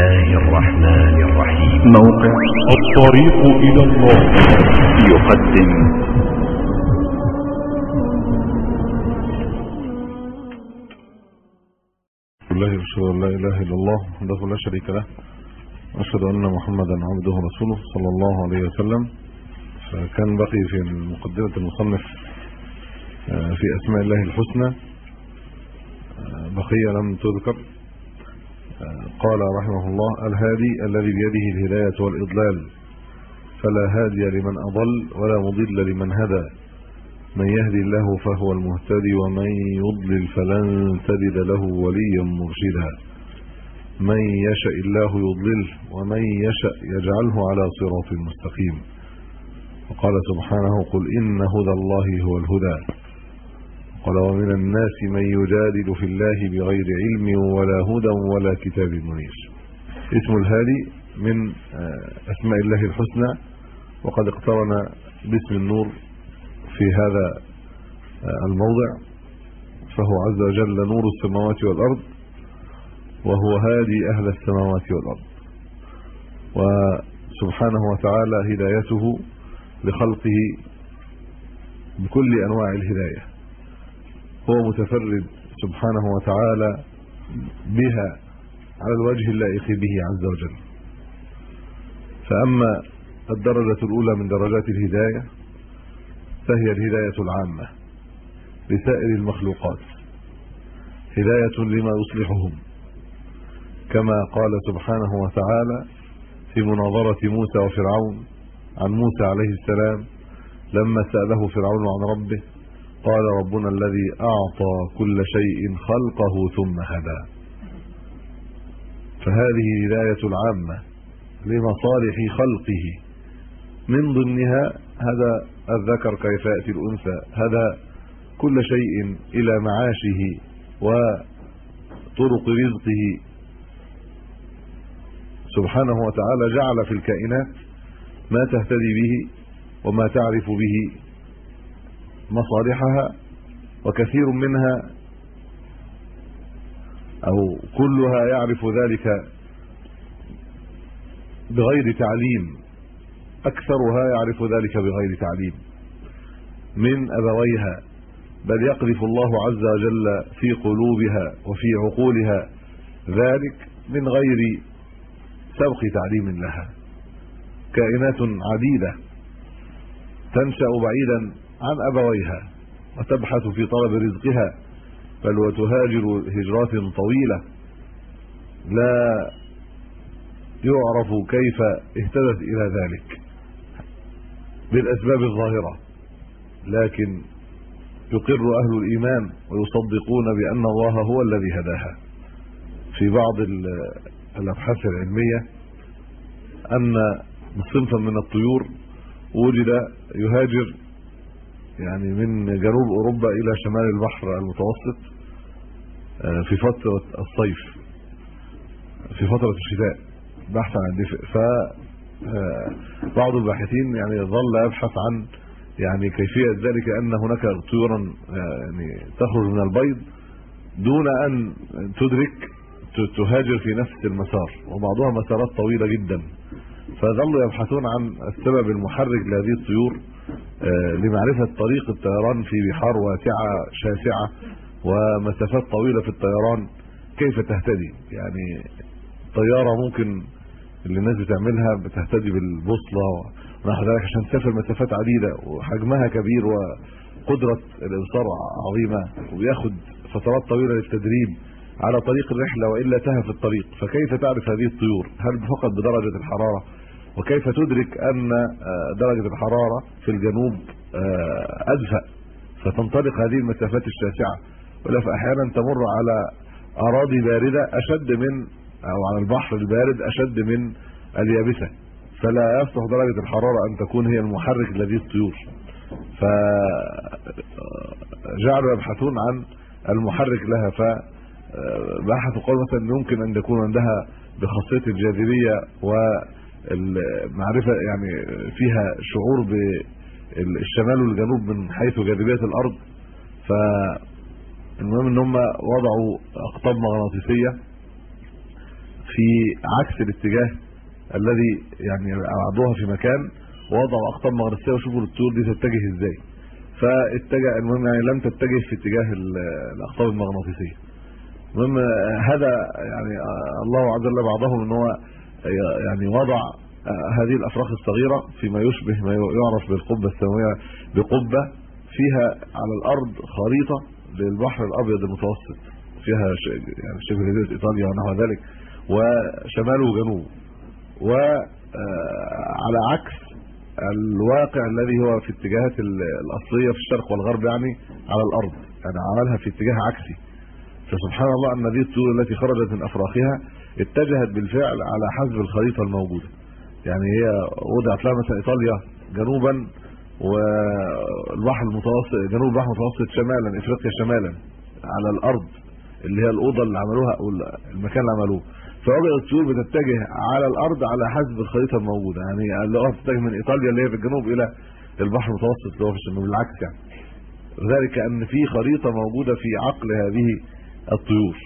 الله الرحمن الرحيم موقع الطريق إلى الله. يقدم. الله أشهد أن لا إله إلا الله وحده لا شريك له. وأشهد أن محمدا عبده ورسوله صلى الله عليه وسلم. فكان بقي في مقدمة المصنف آه، في أسماء الله الحسنى. آه، بقية لم تذكر. قال رحمه الله الهادي الذي بيده الهداية والإضلال فلا هادي لمن أضل ولا مضل لمن هدى. من يهدي الله فهو المهتدي ومن يضلل فلن تجد له وليا مرشدا. من يشاء الله يضلل ومن يشاء يجعله على صراط مستقيم. وقال سبحانه قل إن هدى الله هو الهدى. قال ومن الناس من يجادل في الله بغير علم ولا هدى ولا كتاب منير. اسم الهادي من آه، أسماء الله الحسنى وقد اقترن باسم النور في هذا آه، الموضع فهو عز وجل نور السماوات والأرض وهو هادي أهل السماوات والأرض. وسبحانه وتعالى هدايته لخلقه بكل أنواع الهداية. هو متفرد سبحانه وتعالى بها على الوجه اللائق به عز وجل. فأما الدرجة الأولى من درجات الهداية فهي الهداية العامة لسائر المخلوقات. هداية لما يصلحهم كما قال سبحانه وتعالى في مناظرة موسى وفرعون عن موسى عليه السلام لما سأله فرعون عن ربه قال ربنا الذي أعطى كل شيء خلقه ثم هدى. فهذه هداية العامة لمصالح خلقه. من ضمنها هذا الذكر كيف يأتي الأنثى. هذا كل شيء إلى معاشه وطرق رزقه. سبحانه وتعالى جعل في الكائنات ما تهتدي به وما تعرف به. مصالحها وكثير منها أو كلها يعرف ذلك بغير تعليم. أكثرها يعرف ذلك بغير تعليم. من أبويها بل يقذف الله عز وجل في قلوبها وفي عقولها ذلك من غير سبق تعليم لها. كائنات عديدة تنشأ بعيدا عن أبويها وتبحث في طلب رزقها بل وتهاجر هجرات طويلة. لا يعرف كيف اهتدت إلى ذلك بالأسباب الظاهرة لكن يقر أهل الإيمان ويصدقون بأن الله هو الذي هداها. في بعض الأبحاث العلمية أن صنفا من الطيور وجد يهاجر يعني من جنوب أوروبا إلى شمال البحر المتوسط في فترة الصيف في فترة الشتاء بحثا عن الدفء. ف بعض الباحثين يعني ظل يبحث عن يعني كيفية ذلك أن هناك طيورا يعني تخرج من البيض دون أن تدرك تهاجر في نفس المسار. وبعضها مسارات طويلة جدا. فظلوا يبحثون عن السبب المحرك لهذه الطيور. لمعرفة طريق الطيران في بحار واسعة شاسعة ومسافات طويلة في الطيران كيف تهتدي؟ يعني طيارة ممكن اللي الناس بتعملها بتهتدي بالبوصلة ونحو ذلك عشان تسافر مسافات عديدة وحجمها كبير وقدرة الإبصار عظيمة وياخد فترات طويلة للتدريب على طريق الرحلة وإلا تهى في الطريق فكيف تعرف هذه الطيور؟ هل فقط بدرجة الحرارة وكيف تدرك أن درجة الحرارة في الجنوب أدفأ؟ فتنطلق هذه المسافات الشاسعة. ولا فأحيانا تمر على أراضي باردة أشد من أو على البحر البارد أشد من اليابسة. فلا يصلح درجة الحرارة أن تكون هي المحرك لهذه الطيور. فجعلوا يبحثون عن المحرك لها. فبحثوا قول مثلا يمكن أن يكون عندها بخاصية الجاذبية والمعرفة يعني فيها شعور بالشمال والجنوب من حيث جاذبية الأرض. فالمهم إن هم وضعوا أقطاب مغناطيسية في عكس الاتجاه الذي يعني عرضوها في مكان ووضعوا أقطاب مغناطيسية وشوفوا الطيور دي تتجه إزاي. فاتجه المهم يعني لم تتجه في اتجاه الأقطاب المغناطيسية. المهم هذا يعني الله عز وجل بعضهم إن هو يعني وضع هذه الأفراخ الصغيرة فيما يشبه ما يعرف بالقبة السماويه بقبة فيها على الأرض خريطة للبحر الأبيض المتوسط فيها يعني شبه جزيره إيطاليا ونحو ذلك وشمال وجنوب وعلى عكس الواقع الذي هو في اتجاهات الأصلية في الشرق والغرب يعني على الأرض يعني عملها في اتجاه عكسي. فسبحان الله ان هذه الطيور التي خرجت من أفراخها اتجهت بالفعل على حسب الخريطة الموجودة. يعني هي وضعت لها مثلا إيطاليا جنوبا والبحر المتوسط جنوب البحر المتوسط شمالا إفريقيا شمالا على الأرض اللي هي الأوضة اللي عملوها أو المكان اللي عملوه. فوجد الطيور بتتجه على الأرض على حسب الخريطة الموجودة. يعني اللي هو بتتجه من إيطاليا اللي هي في الجنوب إلى البحر المتوسط اللي هو في الشمال بالعكس يعني. ذلك أن في خريطة موجودة في عقل هذه الطيور.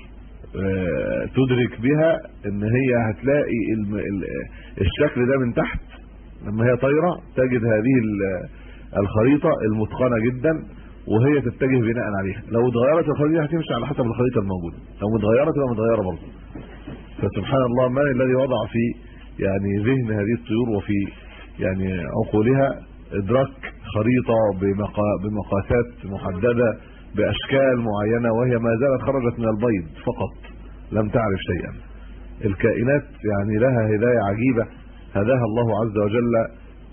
تدرك بها إن هي هتلاقي الشكل ده من تحت. لما هي طايرة تجد هذه الخريطة المتقنة جدا وهي تتجه بناء عليها. لو اتغيرت الخريطة هتمشي على حسب الخريطة الموجودة. لو اتغيرت تبقى متغيرة برضه. فسبحان الله من الذي وضع في يعني ذهن هذه الطيور وفي يعني عقولها إدراك خريطة بمقاسات محددة بأشكال معينة وهي ما زالت خرجت من البيض فقط لم تعرف شيئا. الكائنات يعني لها هداية عجيبة هداها الله عز وجل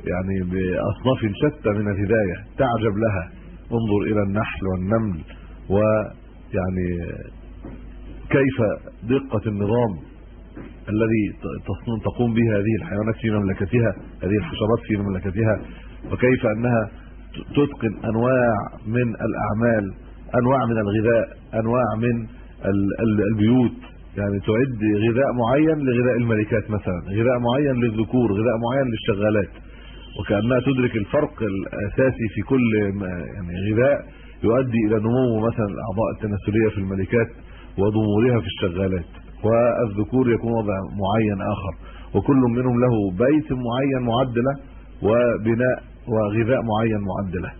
يعني بأصناف شتى من الهداية تعجب لها. انظر إلى النحل والنمل ويعني كيف دقة النظام الذي تقوم به هذه الحيوانات في مملكتها هذه الحشرات في مملكتها وكيف أنها تتقن أنواع من الأعمال أنواع من الغذاء أنواع من البيوت. يعني تعد غذاء معين لغذاء الملكات مثلا غذاء معين للذكور غذاء معين للشغالات. وكأنها تدرك الفرق الأساسي في كل يعني غذاء يؤدي إلى نمو مثلا الأعضاء التناسلية في الملكات وضمورها في الشغالات. والذكور يكون وضع معين آخر. وكل منهم له بيت معين معدلة وبناء وغذاء معين معدلة.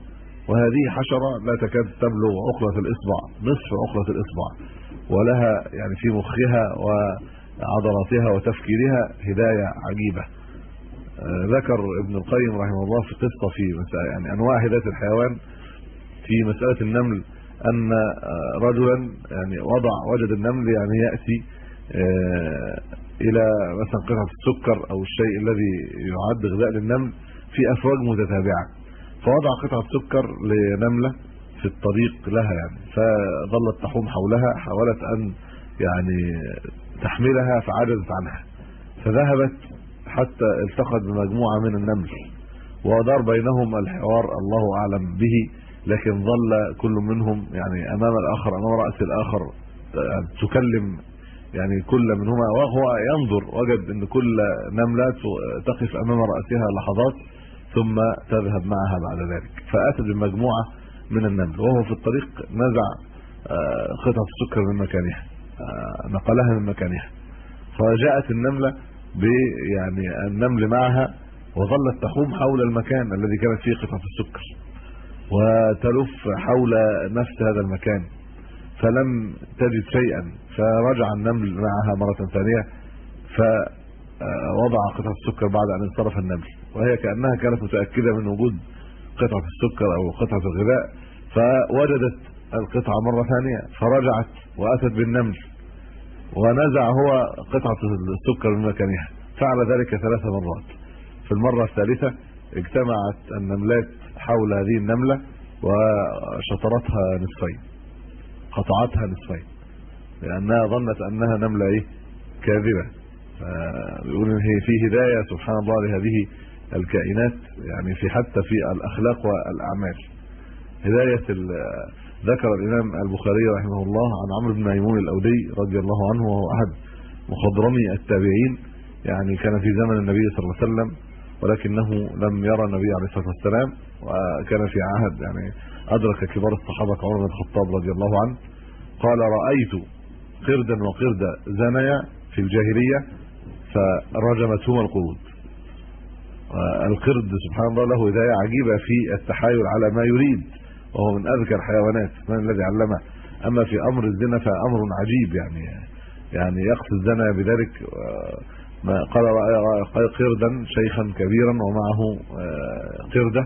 وهذه حشرة لا تكاد تبلغ عقله الإصبع نصف عقله الإصبع ولها يعني في مخها وعضلاتها وتفكيرها هداية عجيبة. آه، ذكر ابن القيم رحمه الله في قصة في يعني أنواع هداية الحيوان في مسألة النمل أن آه، رجلا يعني وضع وجد النمل يعني يأتي آه، إلى مثلا قطعة السكر أو الشيء الذي يعد غذاء للنمل في أفواج متتابعة. فوضع قطعة سكر لنملة في الطريق لها يعني. فظلت تحوم حولها حاولت أن يعني تحملها فعجزت عنها. فذهبت حتى التقت بمجموعة من النمل. ودار بينهم الحوار الله أعلم به لكن ظل كل منهم يعني أمام الآخر أمام رأس الآخر تكلم يعني كل منهما. وهو ينظر وجد إن كل نملة تقف أمام رأسها لحظات. ثم تذهب معها بعد ذلك. فأتت بمجموعة من النمل وهو في الطريق نزع آه، قطعة السكر من مكانها آه، نقلها من مكانها. فجاءت النملة يعني النمل معها وظلت تحوم حول المكان الذي كانت فيه قطعة السكر وتلف حول نفس هذا المكان. فلم تجد شيئا فرجع النمل معها مرة ثانية ف آه، قطعة السكر بعد أن انصرف النمل. وهي كأنها كانت متأكدة من وجود قطعة السكر أو قطعة الغذاء فوجدت القطعة مرة ثانية فرجعت وأتت بالنمل ونزع هو قطعة السكر من مكانها فعل ذلك ثلاث مرات. في المرة الثالثة اجتمعت النملات حول هذه النملة وشطرتها نصفين قطعتها نصفين لأنها ظنت أنها نملة إيه؟ كاذبة. بيقول إن هي في هداية سبحان الله لهذه الكائنات يعني في حتى في الأخلاق والأعمال. هداية ذكر الإمام البخاري رحمه الله عن عمرو بن ميمون الأودي رضي الله عنه وهو أحد مخضرمي التابعين يعني كان في زمن النبي صلى الله عليه وسلم ولكنه لم يرى النبي عليه الصلاة والسلام وكان في عهد يعني أدرك كبار الصحابة عمر بن الخطاب رضي الله عنه. قال رأيت قردا وقرده زنيا في الجاهلية فرجمتهما القرود. القرد سبحان الله له هداية عجيبة في التحايل على ما يريد وهو من أذكى الحيوانات من الذي علمه. أما في أمر الزنا فأمر عجيب يعني يعني يقصد الزنا بذلك ما قال قردا شيخا كبيرا ومعه آه، قردة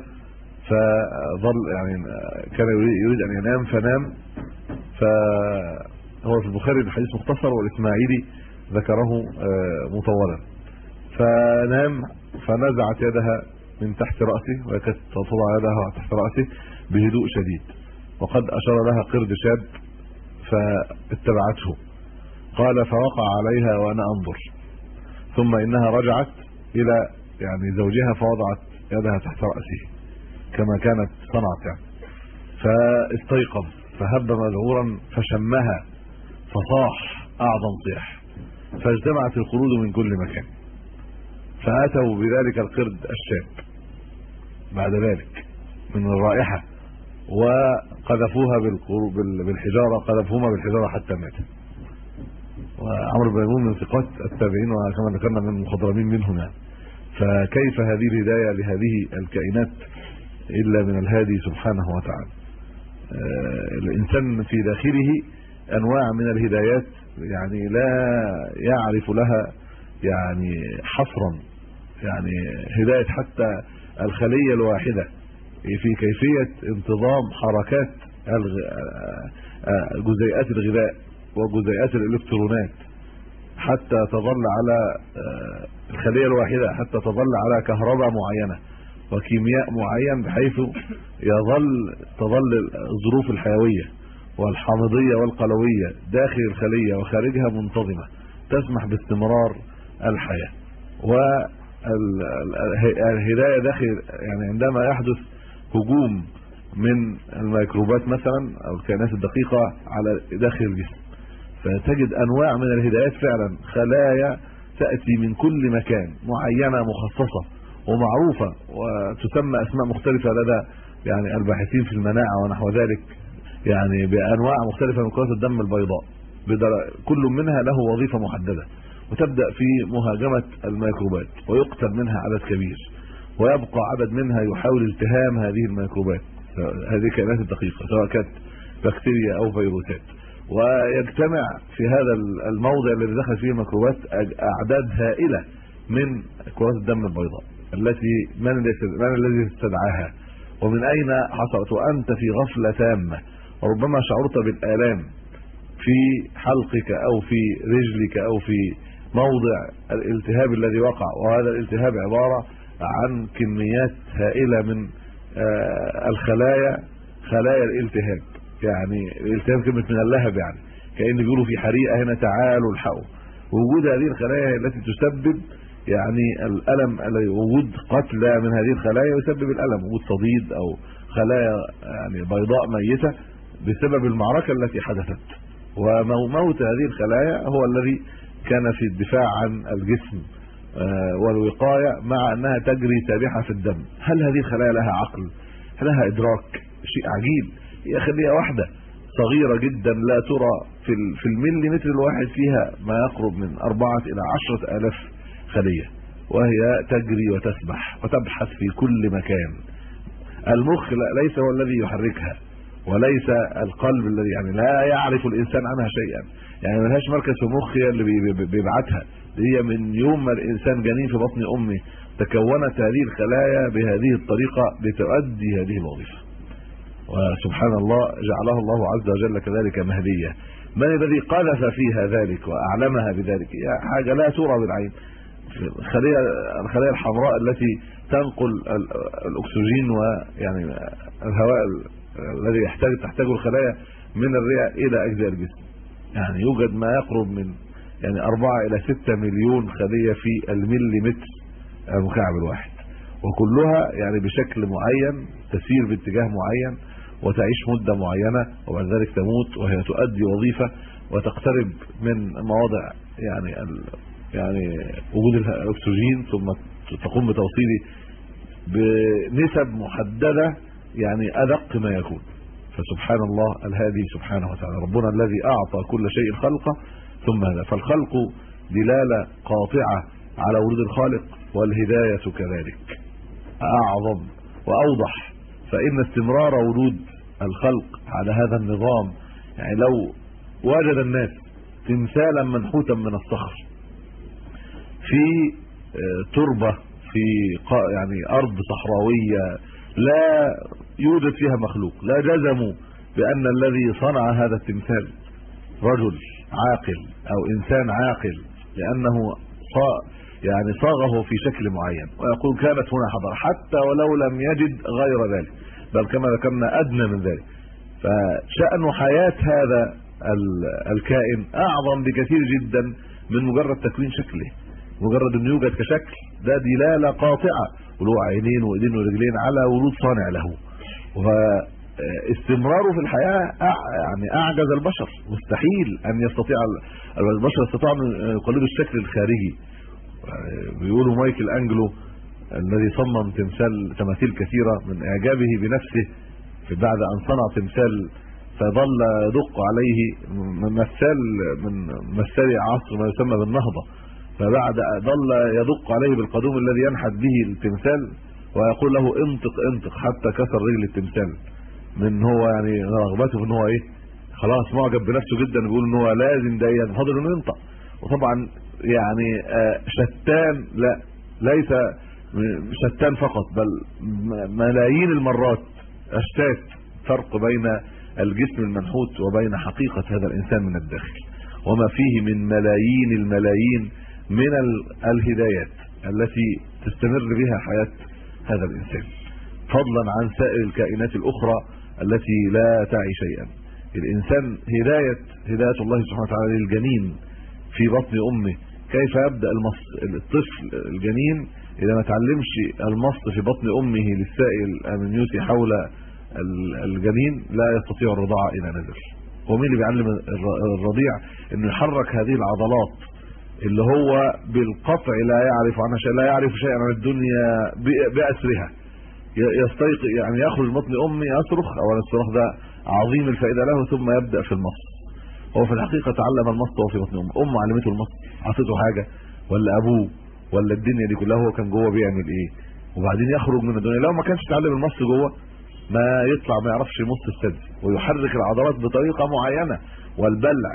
فظل يعني كان يريد أن ينام فنام. فهو في البخاري الحديث مختصر والإسماعيلي ذكره آه، مطولا. فنام فنزعت يدها من تحت رأسه وكانت تضع يدها تحت رأسه بهدوء شديد. وقد أشار لها قرد شاب فاتبعته. قال فوقع عليها وأنا أنظر. ثم إنها رجعت إلى يعني زوجها فوضعت يدها تحت رأسه كما كانت صنعت يعني. فاستيقظ فهب مذعورا فشمها فصاح أعظم صيح فاجتمعت القرود من كل مكان. فأتوا بذلك القرد الشاب بعد ذلك من الرائحة وقذفوها بالحجارة قذفوهما بالحجارة حتى مات. وعمرو بن ميمون من ثقات التابعين وكما ذكرنا من المخضرمين منهم يعني فكيف هذه الهداية لهذه الكائنات إلا من الهادي سبحانه وتعالى؟ آه، الإنسان في داخله أنواع من الهدايات يعني لا يعرف لها يعني حصرا. يعني هداية حتى الخلية الواحدة في كيفية انتظام حركات آه، آه، جزيئات الغذاء وجزيئات الإلكترونات حتى تظل على الخلية الواحدة حتى تظل على كهرباء معينة وكيمياء معين بحيث يظل تظل الظروف الحيوية والحامضية والقلوية داخل الخلية وخارجها منتظمة تسمح باستمرار الحياة. والهدايه داخل يعني عندما يحدث هجوم من الميكروبات مثلا أو الكائنات الدقيقة على داخل الجسم فتجد أنواع من الهدايات فعلا خلايا تأتي من كل مكان معينة مخصصة ومعروفة وتسمى أسماء مختلفة لدى يعني الباحثين في المناعة ونحو ذلك يعني بأنواع مختلفة من كرات الدم البيضاء كل منها له وظيفة محددة. وتبدأ في مهاجمة الميكروبات ويقتل منها عدد كبير ويبقى عدد منها يحاول التهام هذه الميكروبات هذه الكائنات الدقيقه سواء كانت بكتيريا أو فيروسات. ويجتمع في هذا الموضع الذي دخل فيه الميكروبات أعداد هائلة من كرات الدم البيضاء التي من من الذي استدعاها ومن أين حصلت؟ وأنت في غفلة تامة وربما شعرت بالآلام في حلقك أو في رجلك أو في موضع الالتهاب الذي وقع وهذا الالتهاب عبارة عن كميات هائلة من آه، الخلايا خلايا الالتهاب. يعني الالتهاب كلمة من اللهب يعني. كأن بيقولوا في حريقة هنا تعالوا الحقوا. وجود هذه الخلايا التي تسبب يعني الألم وجود قتلى من هذه الخلايا يسبب الألم. وجود صديد أو خلايا يعني بيضاء ميتة بسبب المعركة التي حدثت. وموت هذه الخلايا هو الذي كان في الدفاع عن الجسم آه، والوقاية مع أنها تجري سابحة في الدم. هل هذه الخلايا لها عقل؟ لها إدراك؟ شيء عجيب. هي خليه واحدة صغيرة جدا لا ترى في في المليمتر الواحد فيها ما يقرب من 4 إلى 10000 خلية. وهي تجري وتسبح وتبحث في كل مكان. المخ ليس هو الذي يحركها وليس القلب الذي يعني لا يعرف الإنسان عنها شيئا. يعني ما لهاش مركز في مخ اللي بيبعتها. هي من يوم ما الإنسان جنين في بطن امه تكونت هذه الخلايا بهذه الطريقة لتؤدي هذه الوظيفة. وسبحان الله جعلها الله عز وجل كذلك مهدية. من الذي قذف فيها ذلك وأعلمها بذلك؟ حاجة لا ترى بالعين. الخليه الخلايا الحمراء التي تنقل الأكسجين ويعني الهواء الذي يحتاج تحتاجه الخلايا من الرئة إلى أجزاء الجسم. يعني يوجد ما يقرب من يعني 4 إلى 6 مليون خلية في المليمتر المكعب الواحد. وكلها يعني بشكل معين تسير باتجاه معين وتعيش مدة معينة وبعد ذلك تموت وهي تؤدي وظيفة وتقترب من مواضع يعني يعني وجود الأكسجين ثم تقوم بتوصيله بنسب محددة يعني أدق ما يكون. فسبحان الله الهادي سبحانه وتعالى. ربنا الذي أعطى كل شيء خلقه ثم هذا. فالخلق دلالة قاطعة على ورود الخالق والهداية كذلك. أعظم وأوضح. فإن استمرار ورود الخلق على هذا النظام يعني لو وجد الناس تمثالا منحوتا من الصخر في آه، تربة في يعني أرض صحراوية لا يوجد فيها مخلوق. لا جزموا بأن الذي صنع هذا التمثال رجل عاقل أو إنسان عاقل لأنه يعني صاغه في شكل معين. ويقول كانت هنا حضارة حتى ولو لم يجد غير ذلك بل كما ذكرنا أدنى من ذلك. فشأن حياة هذا الكائن أعظم بكثير جدا من مجرد تكوين شكله. مجرد انه يوجد كشكل ده دلالة قاطعة وله عينين وإيدين ورجلين على ورود صانع له. واستمراره في الحياة يعني أعجز البشر. مستحيل أن يستطيع البشر يستطيع أن يقلدوا الشكل الخارجي. بيقولوا مايكل أنجلو الذي صمم تمثال تماثيل كثيرة من إعجابه بنفسه في بعد أن صنع تمثال فظل يدق عليه مثال من مثال عصر ما يسمى بالنهضة. فبعد ظل يدق عليه بالقدوم الذي ينحت به التمثال ويقول له انطق انطق حتى كسر رجل التمثال. من هو يعني رغبته إن هو إيه؟ خلاص معجب بنفسه جدا بيقول إن هو لازم ده فاضل إنه ينطق. وطبعا يعني آه، شتان لا ليس شتان فقط بل ملايين المرات أشتات فرق بين الجسم المنحوت وبين حقيقة هذا الإنسان من الداخل. وما فيه من ملايين الملايين من الهدايات التي تستمر بها حياة هذا الإنسان. فضلا عن سائر الكائنات الأخرى التي لا تعي شيئا. الإنسان هدايه هداية الله سبحانه وتعالى للجنين في بطن أمه. كيف يبدأ المص الطفل الجنين إذا ما تعلمش المص في بطن أمه للسائل الأمنيوسي حول الجنين لا يستطيع الرضاعه اذا نزل هو مين اللي بيعلم الرضيع إنه يحرك هذه العضلات اللي هو بالقطع لا يعرف عنها شيء لا يعرف شيئا عن الدنيا بأسرها. يستيقظ يعني يخرج بطن امه يصرخ اولا الصراخ ده عظيم الفائدة له ثم يبدأ في المص. هو في الحقيقة تعلم المص وهو في بطن أمه. أمه علمته المص. عطته حاجة؟ ولا أبوه؟ ولا الدنيا دي كلها؟ هو كان جوه بيعمل إيه؟ وبعدين يخرج من الدنيا. لو ما كانش اتعلم المص جوه ما يطلع ما يعرفش يمص الثدي. ويحرك العضلات بطريقة معينة. والبلع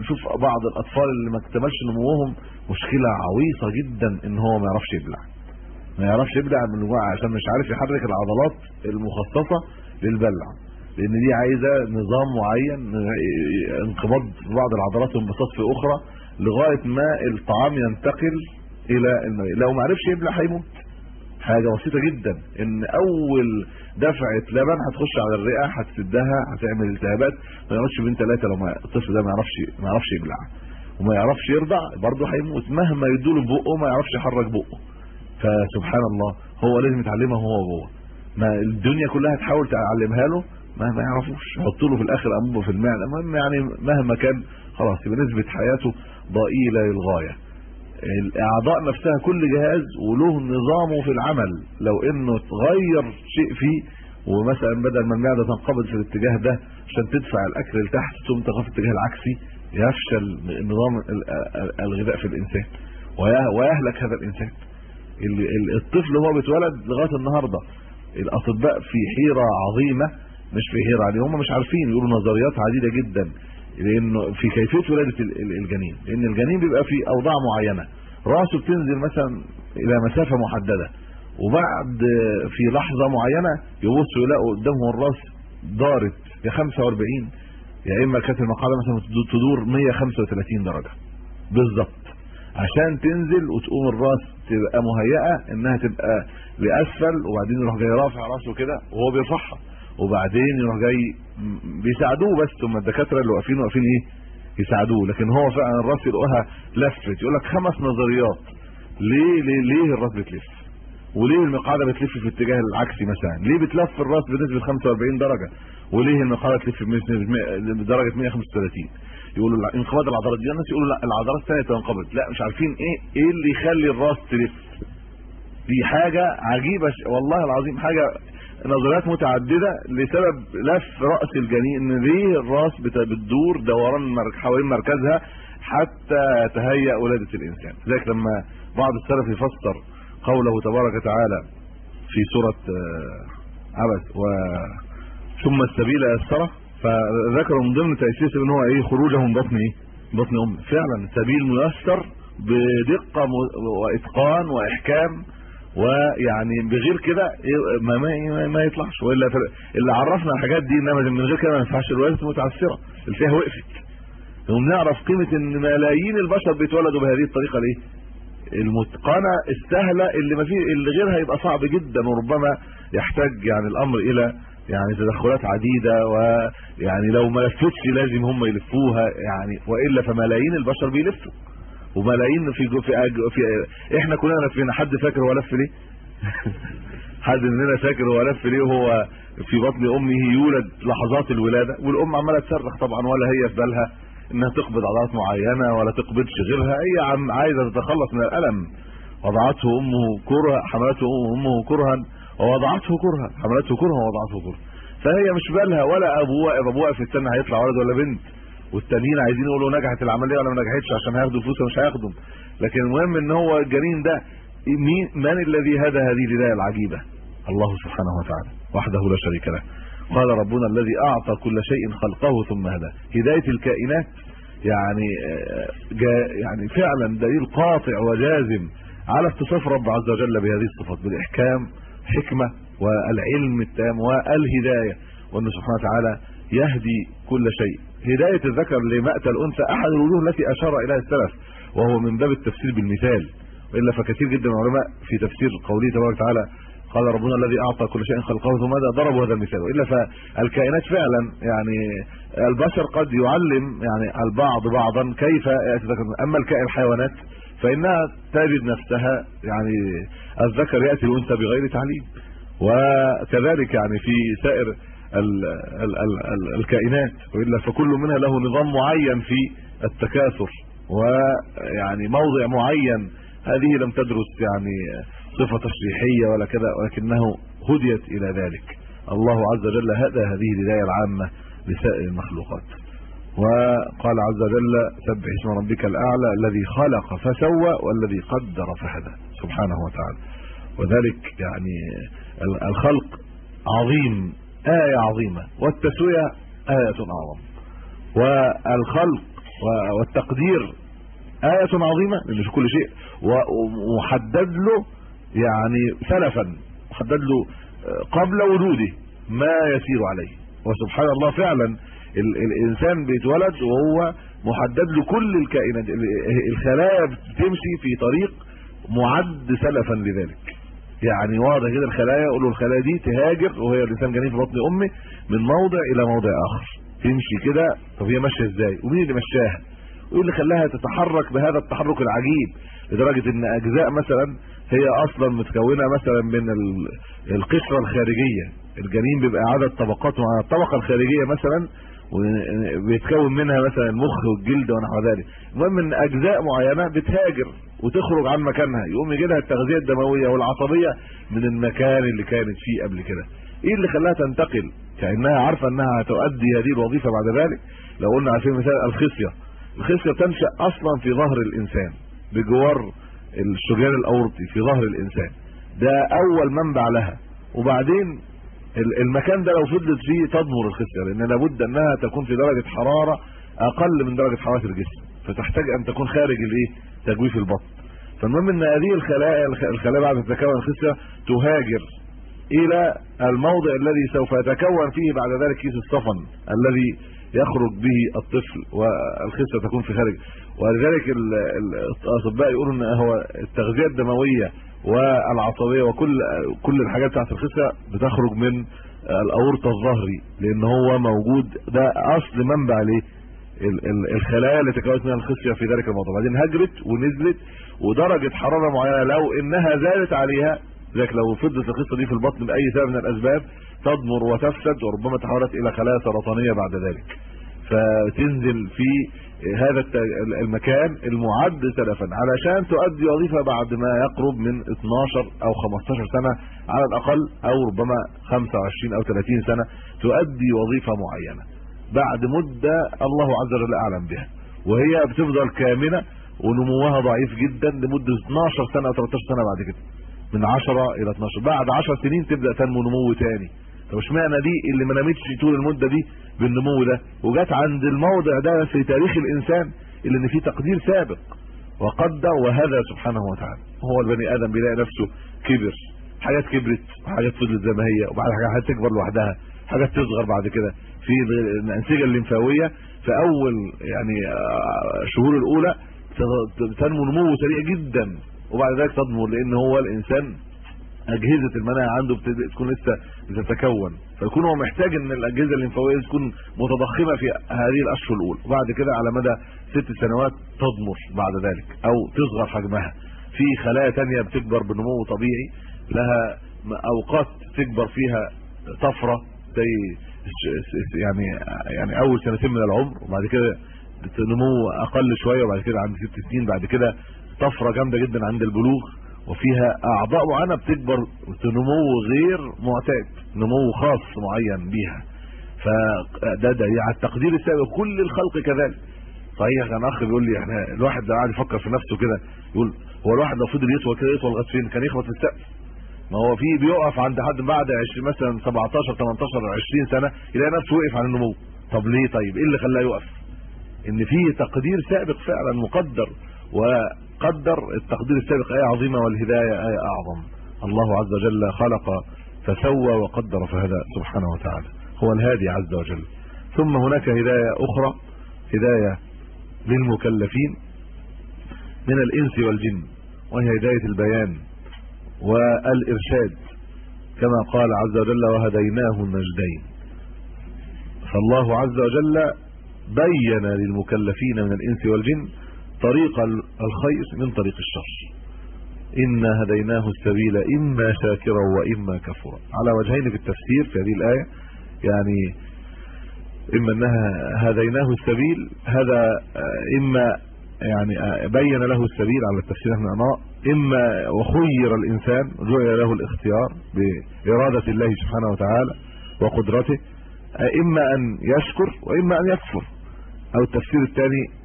نشوف بعض الأطفال اللي ما اكتملش نموهم مشكلة عويصة جدا إن هو ما يعرفش يبلع. ما يعرفش يبلع من جوه عشان مش عارف يحرك العضلات المخصصة للبلع. لأن دي عايزة نظام معين انقباض في بعض العضلات وانبساط في أخرى لغاية ما الطعام ينتقل إلى لو ما عرفش يبلع هيموت. حاجة بسيطة جدا إن أول دفعه لبن هتخش على الرئة هتسدها هتعمل التهابات ما يقعدش بين ثلاثة لو ما الطفل ده ما يعرفش ما يعرفش يبلع. وما يعرفش يرضع برضه هيموت. مهما يدوله بقه ما يعرفش يحرك بقه. فسبحان الله هو لازم يتعلمها وهو. جوه ما الدنيا كلها تحاول تعلمها له ما ما يعرفوش. يحط له في الآخر انبوبه في المعدة. المهم يعني مهما كان خلاص يبقى نسبة حياته ضئيلة للغاية. الأعضاء نفسها كل جهاز وله نظامه في العمل. لو إنه تغير شيء فيه ومثلا بدل ما المعدة تنقبض في الاتجاه ده عشان تدفع الأكل لتحت ثم تقف في الاتجاه العكسي يفشل نظام الغذاء في الإنسان. ويهلك هذا الإنسان. الطفل وهو بيتولد لغاية النهارده الأطباء في حيرة عظيمة مش في حيرة عليه هم مش عارفين يقولوا نظريات عديدة جدا. لأنه في كيفية ولادة الجنين. لأن الجنين بيبقى في أوضاع معينة. رأسه بتنزل مثلا إلى مسافة محددة. وبعد في لحظة معينة يبصوا يلاقوا قدامهم الرأس دارت يا 45 يا إما كانت المقاله مثلا تدور 135 درجة. بالظبط عشان تنزل وتقوم الرأس تبقى مهيئة إنها تبقى لاسفل وبعدين يروح جاي رافع رأسه كده وهو بيرفعها وبعدين يروح جاي بيساعدوه بس ثم الدكاترة اللي واقفين واقفين إيه؟ يساعدوه. لكن هو فعلا الراس يلقوها لفت يقول لك خمس نظريات. ليه ليه ليه الراس بتلف؟ وليه المقعدة بتلف في الاتجاه العكسي مثلا؟ ليه بتلف الراس بنسبة 45 درجة؟ وليه المقعدة تلف بدرجه 135 يقولوا انقباض العضلات. دي الناس يقولوا لا العضلات الثانية تنقبض. لا مش عارفين إيه إيه اللي يخلي الراس تلف؟ دي حاجة عجيبة والله العظيم حاجة نظريات متعددة لسبب لف رأس الجنين إن ليه الرأس بتدور دوران حوالين مركزها حتى يتهيأ ولادة الإنسان. ذلك لما بعض السلف يفسر قوله تبارك وتعالى في سورة آه، عبس و ثم السبيل يسره فذكروا من ضمن تأسيس إن هو إيه؟ خروجه من بطن إيه؟ بطن أم. فعلا سبيل ميسر بدقة وإتقان وإحكام ويعني بغير كده ما ما, ما يطلعش. وإلا اللي عرفنا الحاجات دي انما من غير كده ما ينفعش. الولاده متعسرة. اللي فيها وقفت ونعرف قيمة إن ملايين البشر بيتولدوا بهذه الطريقة ليه؟ المتقنة السهلة اللي ما فيه اللي غيرها يبقى صعب جدا. وربما يحتاج يعني الأمر إلى يعني تدخلات عديدة. ويعني لو ما لفتش لازم هم يلفوها. يعني وإلا فملايين البشر بيلفوا. وملايين في في, في إحنا كلنا لفينا حد فاكر هو لف ليه؟ حد مننا فاكر هو لف ليه وهو في بطن أمه يولد لحظات الولادة؟ والأم عمالة تصرخ طبعا ولا هي في بالها إنها تقبض عضلات معينة ولا تقبضش غيرها. هي عم عايزة تتخلص من الألم. وضعته أمه كرها حملته أمه كرها. ووضعته كرها. حملته كرها ووضعته كرها. فهي مش بالها. ولا ابوه ابوه في السنة هيطلع ولد ولا بنت. والتانيين عايزين يقولوا نجحت العملية ولا ما نجحتش عشان هياخدوا فلوس مش هياخدوا. لكن المهم إن هو الجنين ده مين من الذي هدى هذه الهداية العجيبة؟ الله سبحانه وتعالى وحده لا شريك له. قال ربنا الذي أعطى كل شيء خلقه ثم هدى. هداية الكائنات يعني يعني فعلا دليل قاطع وجازم على اتصاف رب عز وجل بهذه الصفات بالإحكام حكمة والعلم التام والهداية وأن سبحانه وتعالى يهدي كل شيء. هداية الذكر لمأتى الأنثى أحد الوجوه التي أشار اليها السلف وهو من باب التفسير بالمثال. وإلا فكثير جدا من العلماء في تفسير قوله تبارك وتعالى قال ربنا الذي أعطى كل شيء خلقه ثم ماذا ضربوا هذا المثال. وإلا فالكائنات فعلا يعني البشر قد يعلم يعني البعض بعضا كيف أما الكائن الحيوانات فإنها تجد نفسها يعني الذكر يأتي الأنثى بغير تعليم. وكذلك يعني في سائر ال ال ال ال الكائنات. وإلا فكل منها له نظام معين في التكاثر ويعني موضع معين. هذه لم تدرس يعني صفة تشريحية ولا كذا ولكنه هديت إلى ذلك. الله عز وجل هدى هذه الهداية العامة لسائر المخلوقات. وقال عز وجل سبح اسم ربك الأعلى الذي خلق فسوى والذي قدر فهدى. سبحانه وتعالى. وذلك يعني الخلق عظيم. آية عظيمة. والتسوية آية أعظم. والخلق والتقدير آية عظيمة لأن في كل شيء. ومحدد له يعني سلفا محدد له قبل وجوده ما يسير عليه. وسبحان الله فعلا الإنسان بيتولد وهو محدد له كل الكائنات الخلايا بتمشي في طريق معد سلفا لذلك. يعني واضح كده الخلايا يقولوا الخلايا دي تهاجر وهي الإنسان جنين في بطن امه من موضع إلى موضع آخر. تمشي كده طب هي ماشية إزاي؟ ومين اللي مشاها؟ وإيه اللي خلاها تتحرك بهذا التحرك العجيب لدرجة إن أجزاء مثلا هي أصلا متكونة مثلا من القشرة الخارجية. الجنين بيبقى عدد طبقات مع الطبقة الخارجية مثلا وبيتكون منها مثلا المخ والجلد ونحو ذلك. المهم إن أجزاء معينة بتهاجر وتخرج عن مكانها. يقوم يجي لها التغذية الدموية والعصبية من المكان اللي كانت فيه قبل كده. إيه اللي خلاها تنتقل؟ كأنها عارفة إنها هتؤدي هذه الوظيفة بعد ذلك؟ لو قلنا على سبيل المثال الخصية. الخصية تنشا أصلا في ظهر الإنسان بجوار الشريان الأورطي في ظهر الإنسان. ده أول منبع لها. وبعدين المكان ده لو فضلت فيه تضمر الخصيه لأن لابد أنها تكون في درجة حرارة أقل من درجة حرارة الجسم فتحتاج أن تكون خارج الإيه؟ تجويف البطن. فالمهم إن هذه الخلايا الخلايا بعد تكون الخصيه تهاجر إلى الموضع الذي سوف يتكون فيه بعد ذلك كيس الصفن الذي يخرج به الطفل والخصيه تكون في خارج. ولذلك الأطباء يقولوا إن هو التغذية الدموية والعصبية وكل كل الحاجات بتاعت الخصيه بتخرج من الأورطة الظهري لأن هو موجود ده أصل منبع ليه الخلايا اللي تكونت منها الخصيه في ذلك الموضوع. بعدين هجرت ونزلت ودرجة حرارة معينة لو إنها زادت عليها ذلك لو فضلت القصة دي في البطن بأي سبب من الأسباب تضمر وتفسد وربما تحولت إلى خلايا سرطانية بعد ذلك. فتنزل في هذا المكان المعد سلفا علشان تؤدي وظيفة بعد ما يقرب من 12 أو 15 سنة على الأقل أو ربما 25 أو 30 سنة تؤدي وظيفة معينة. بعد مدة الله عز وجل أعلم بها. وهي بتفضل كامنة ونموها ضعيف جدا لمدة 12 سنة أو 13 سنة بعد كده. من 10 إلى 12 بعد 10 سنين تبدأ تنمو نمو تاني. طب اشمعنى دي اللي ما نمتش طول المدة دي بالنمو ده؟ وجت عند الموضع ده في تاريخ الإنسان اللي إن فيه تقدير سابق. وقدر وهذا سبحانه وتعالى. هو البني آدم بيلاقي نفسه كبر. حاجات كبرت وحاجات فضلت زي ما هي وبعد حاجات تكبر لوحدها حاجات تصغر بعد كده. في الأنسجة الليمفاوية في أول يعني الشهور الأولى تنمو نمو سريع جدا. وبعد ذلك تضمر لأن هو الإنسان أجهزة المناعة عنده بتكون لسه بتتكون. فيكون هو محتاج إن الأجهزة الليمفاوية تكون متضخمة في هذه الأشهر الأولى. وبعد كده على مدى ست سنوات تضمر بعد ذلك أو تصغر حجمها. في خلايا ثانية بتكبر بنمو طبيعي لها أوقات تكبر فيها طفرة زي يعني يعني أول سنتين من العمر وبعد كده نمو أقل شوية وبعد كده عند ست سنين بعد كده طفرة جامدة جدا عند البلوغ. وفيها أعضاء معينة بتكبر نمو غير معتاد نمو خاص معين بيها. فده ده يعني التقدير السابق. كل الخلق كذلك. صحيح كان أخ بيقول لي إحنا الواحد ده قاعد يفكر في نفسه كده يقول هو الواحد لو فضل يطول كده يطول لغاية فين؟ كان يخبط في السقف. ما هو في بيقف عند حد بعد 20 مثلا 17 18 20 سنة يلاقي نفسه وقف عن النمو. طب ليه طيب؟ إيه اللي خلاه يقف؟ إن في تقدير سابق فعلا مقدر وقدر التقدير السابق آية عظيمة والهداية آية أعظم. الله عز وجل خلق فسوى وقدر فهدى سبحانه وتعالى. هو الهادي عز وجل. ثم هناك هداية أخرى هداية للمكلفين من الإنس والجن وهي هداية البيان والإرشاد. كما قال عز وجل وهديناه النجدين فالله عز وجل بين للمكلفين من الإنس والجن طريق الخير من طريق الشر. إنا هديناه السبيل إما شاكرا وإما كفورا. على وجهين في التفسير في هذه الآية يعني إما أنها هديناه السبيل هذا إما يعني بين له السبيل على التفسير إحنا إما وخير الإنسان جعل له الاختيار بإرادة الله سبحانه وتعالى وقدرته إما أن يشكر وإما أن يكفر. أو التفسير الثاني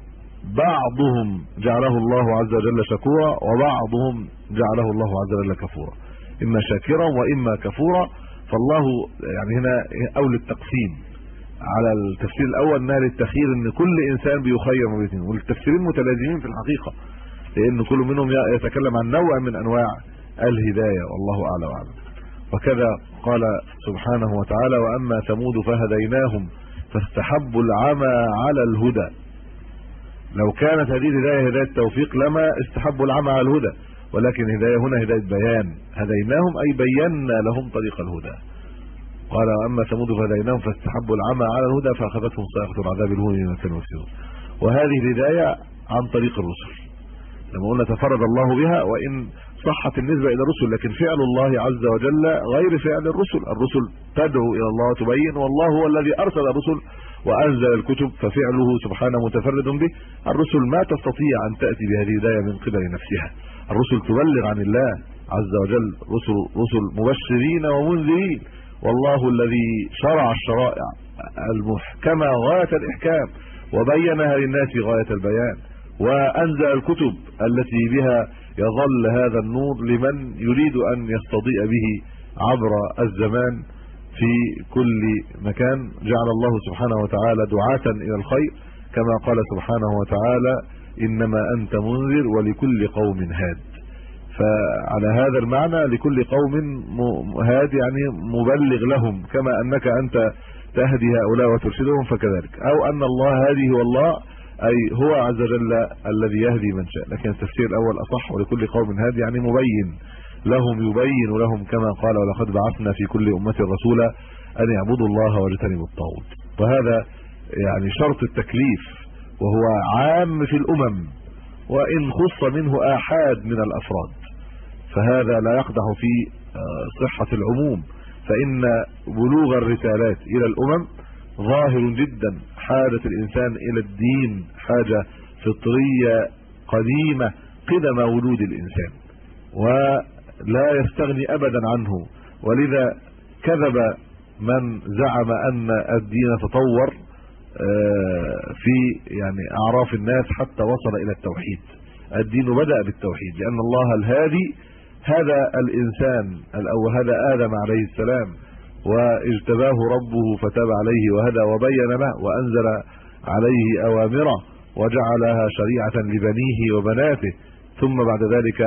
بعضهم جعله الله عز وجل شكورا وبعضهم جعله الله عز وجل كفورا. إما شاكرا وإما كفورا. فالله يعني هنا اول التقسيم على التفسير الأول انها للتخيير إن كل إنسان بيخير ما بين والتفسيرين متلازمين في الحقيقة. لأن كل منهم يتكلم عن نوع من أنواع الهداية. والله اعلى وأعلم. وكذا قال سبحانه وتعالى وأما ثمود فهديناهم فاستحبوا العمى على الهدى. لو كانت هذه الهداية هداية توفيق لما استحبوا العمى على الهدى ولكن هداية هنا هداية بيان. هديناهم أي بينا لهم طريق الهدى. قال أما ثمود فهديناهم فاستحبوا العمى على الهدى فأخذتهم صاعقه العذاب الهون بما كانوا وهذه الهداية عن طريق الرسل. لما قلنا تفرد الله بها وإن صحت النسبة إلى الرسل لكن فعل الله عز وجل غير فعل الرسل. الرسل تدعو إلى الله وتبين والله هو الذي أرسل الرسل وأنزل الكتب ففعله سبحانه متفرد به. الرسل ما تستطيع أن تأتي بهذه الهدايه من قبل نفسها. الرسل تبلغ عن الله عز وجل رسل رسل مبشرين ومنذرين. والله الذي شرع الشرائع المحكمة غاية الإحكام وبينها للناس غاية البيان وأنزل الكتب التي بها يظل هذا النور لمن يريد أن يستضيء به عبر الزمان في كل مكان. جعل الله سبحانه وتعالى دعاة إلى الخير كما قال سبحانه وتعالى إنما أنت منذر ولكل قوم هاد. فعلى هذا المعنى لكل قوم هاد يعني مبلغ لهم كما أنك أنت تهدي هؤلاء وترشدهم فكذلك. أو أن الله هذه هو الله أي هو عز وجل الذي يهدي من شاء. لكن التفسير الأول أصح ولكل قوم هاد يعني مبين لهم يبين لهم كما قال ولقد بعثنا في كل أمة رسولا أن يعبدوا الله واجتنبوا الطاغوت. وهذا يعني شرط التكليف وهو عام في الأمم وإن خص منه آحاد من الأفراد. فهذا لا يقدح في صحة العموم. فإن بلوغ الرسالات إلى الأمم ظاهر جدا حاجة الإنسان إلى الدين حاجة فطرية قديمة قدم ولود الإنسان ولا يستغني أبدا عنه. ولذا كذب من زعم أن الدين تطور آه، في يعني أعراف الناس حتى وصل إلى التوحيد. الدين بدأ بالتوحيد لأن الله الهادي هذا الإنسان أو هذا آدم عليه السلام واجتباه ربه فتاب عليه وهدى وبين له وأنزل عليه أوامره وجعلها شريعة لبنيه وبناته. ثم بعد ذلك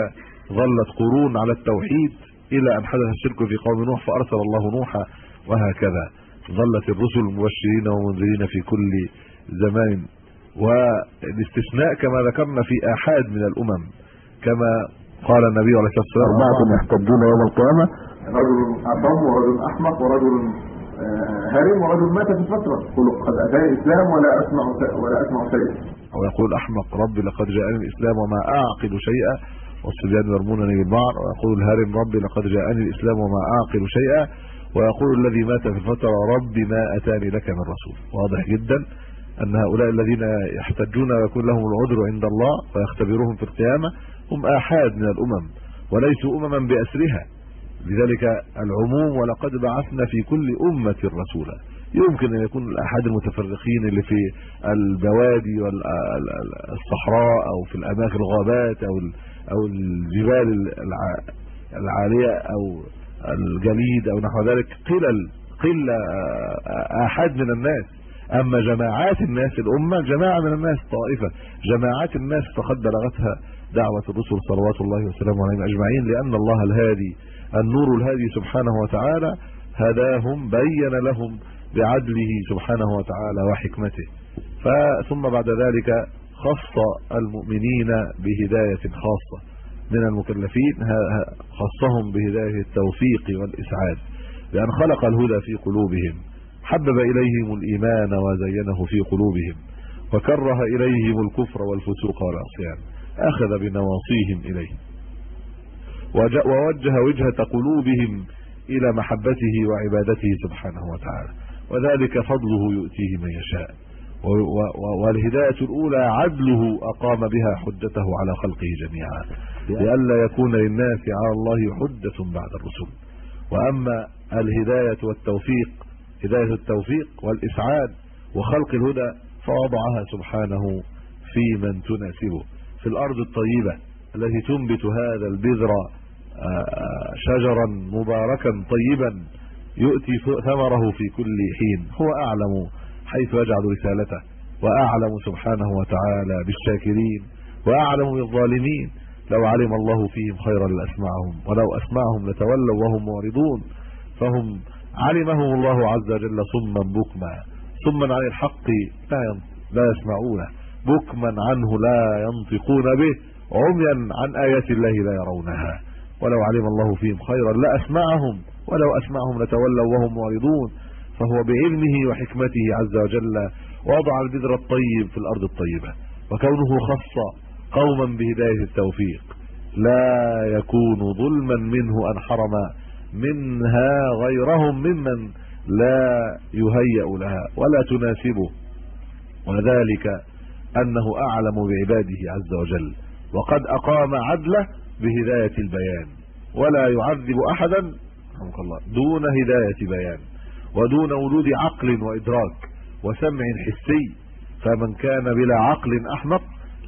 ظلت قرون على التوحيد إلى أن حدث الشرك في قوم نوح فأرسل الله نوحا وهكذا. ظلت الرسل مبشرين ومنذرين في كل زمان. والاستثناء كما ذكرنا في آحاد من الأمم كما قال النبي عليه الصلاة والسلام أربعة يحتجون يوم القيامة رجل أصم ورجل أحمق ورجل آه، هرم ورجل مات في فترة. يقول قد أتاني الإسلام ولا أسمع ولا أسمع شيئا. ويقول أحمق ربي لقد جاءني الإسلام وما أعقل شيئا. والصبيان يرمونني بالبعر ويقول الهرم ربي لقد جاءني الإسلام وما أعقل شيئا. ويقول الذي مات في الفترة ربي ما أتاني لك من رسول. واضح جدا أن هؤلاء الذين يحتجون ويكون لهم العذر عند الله ويختبرهم في القيامة هم آحاد من الأمم وليسوا أمما بأسرها. لذلك العموم ولقد بعثنا في كل أمة رسولا. يمكن أن يكون الأحد المتفرقين اللي في البوادي والصحراء أو في الأماكن الغابات أو أو الجبال العالية أو الجليد أو نحو ذلك قلل قلة أحد من الناس. أما جماعات الناس الأمة جماعة من الناس طائفة. جماعات الناس فقد بلغتها دعوة الرسل صلوات الله وسلامه عليهم أجمعين لأن الله الهادي النور الهادي سبحانه وتعالى هداهم بين لهم بعدله سبحانه وتعالى وحكمته. ثم بعد ذلك خص المؤمنين بهداية خاصة من المكلفين خصهم بهداية التوفيق والإسعاد. لأن خلق الهدى في قلوبهم حبب إليهم الإيمان وزينه في قلوبهم وكره إليهم الكفر والفسوق والعصيان. أخذ بنواصيهم إليه. ووجه وجهة قلوبهم إلى محبته وعبادته سبحانه وتعالى. وذلك فضله يؤتيه من يشاء. والهداية الأولى عدله أقام بها حجته على خلقه جميعا. لئلا يكون للناس على الله حجة بعد الرسل. وأما الهداية والتوفيق هداية التوفيق والإسعاد وخلق الهدى فوضعها سبحانه في من تناسبه. في الأرض الطيبة التي تنبت هذا البذر شجرا مباركا طيبا يؤتي ثمره في كل حين. هو أعلم حيث يجعل رسالته وأعلم سبحانه وتعالى بالشاكرين وأعلم بالظالمين. لو علم الله فيهم خيرا لأسمعهم ولو أسمعهم لتولوا وهم معرضون. فهم علمهم الله عز وجل صما بكما صما عن الحق لا لا يسمعونه بكما عنه لا ينطقون به عميا عن آيات الله لا يرونها. ولو علم الله فيهم خيرا لأسمعهم ولو أسمعهم لتولوا وهم معرضون. فهو بعلمه وحكمته عز وجل وضع البذر الطيب في الأرض الطيبة وكونه خص قوما بهداية التوفيق. لا يكون ظلما منه أن حرم منها غيرهم ممن لا يهيأ لها ولا تناسبه. وذلك أنه أعلم بعباده عز وجل. وقد أقام عدله بهداية البيان. ولا يعذب أحدا رحمك الله دون هداية بيان ودون وجود عقل وإدراك وسمع حسي. فمن كان بلا عقل أحمق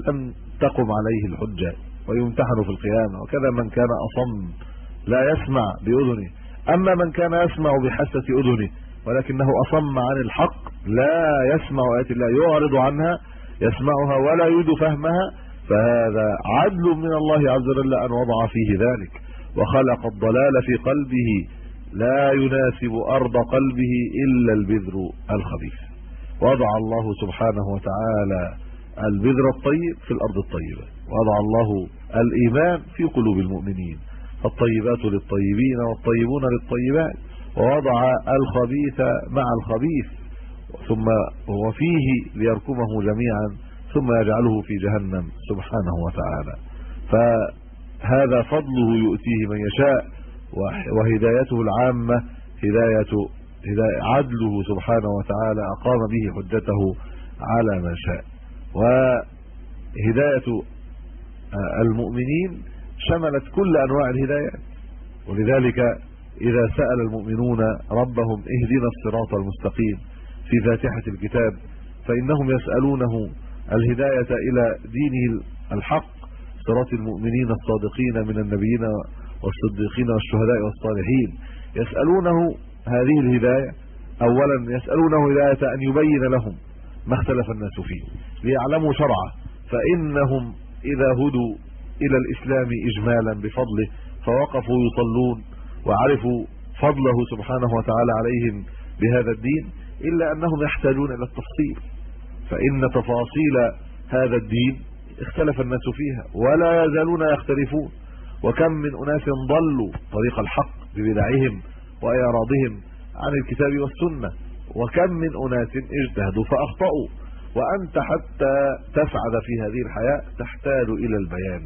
لم تقم عليه الحجة ويمتحن في القيامة. وكذا من كان أصم لا يسمع بأذنه. أما من كان يسمع بحسة أذنه ولكنه أصم عن الحق لا يسمع آيات الله يعرض عنها يسمعها ولا يريد فهمها فهذا عدل من الله عز وجل أن وضع فيه ذلك. وخلق الضلال في قلبه لا يناسب أرض قلبه إلا البذر الخبيث. وضع الله سبحانه وتعالى البذر الطيب في الأرض الطيبة. وضع الله الإيمان في قلوب المؤمنين. الطيبات للطيبين والطيبون للطيبات. ووضع الخبيث مع الخبيث. ثم هو فيه ليركمه جميعا. ثم يجعله في جهنم سبحانه وتعالى. فهذا فضله يؤتيه من يشاء وهدايته العامة هداية إذا عدله سبحانه وتعالى أقام به حجته على من شاء. وهداية المؤمنين شملت كل أنواع الهدايات. ولذلك إذا سأل المؤمنون ربهم اهدنا الصراط المستقيم في فاتحة الكتاب فإنهم يسألونه الهداية إلى دينه الحق صراط المؤمنين الصادقين من النبيين والصديقين والشهداء والصالحين. يسألونه هذه الهداية اولا يسألونه هداية أن يبين لهم ما اختلف الناس فيه ليعلموا شرعه. فإنهم إذا هدوا إلى الإسلام اجمالا بفضله فوقفوا يصلون وعرفوا فضله سبحانه وتعالى عليهم بهذا الدين إلا أنهم يحتاجون إلى التفصيل. فإن تفاصيل هذا الدين اختلف الناس فيها ولا يزالون يختلفون. وكم من أناس ضلوا طريق الحق ببدعهم وإعراضهم عن الكتاب والسنة. وكم من أناس اجتهدوا فأخطأوا. وأنت حتى تسعد في هذه الحياة تحتاج إلى البيان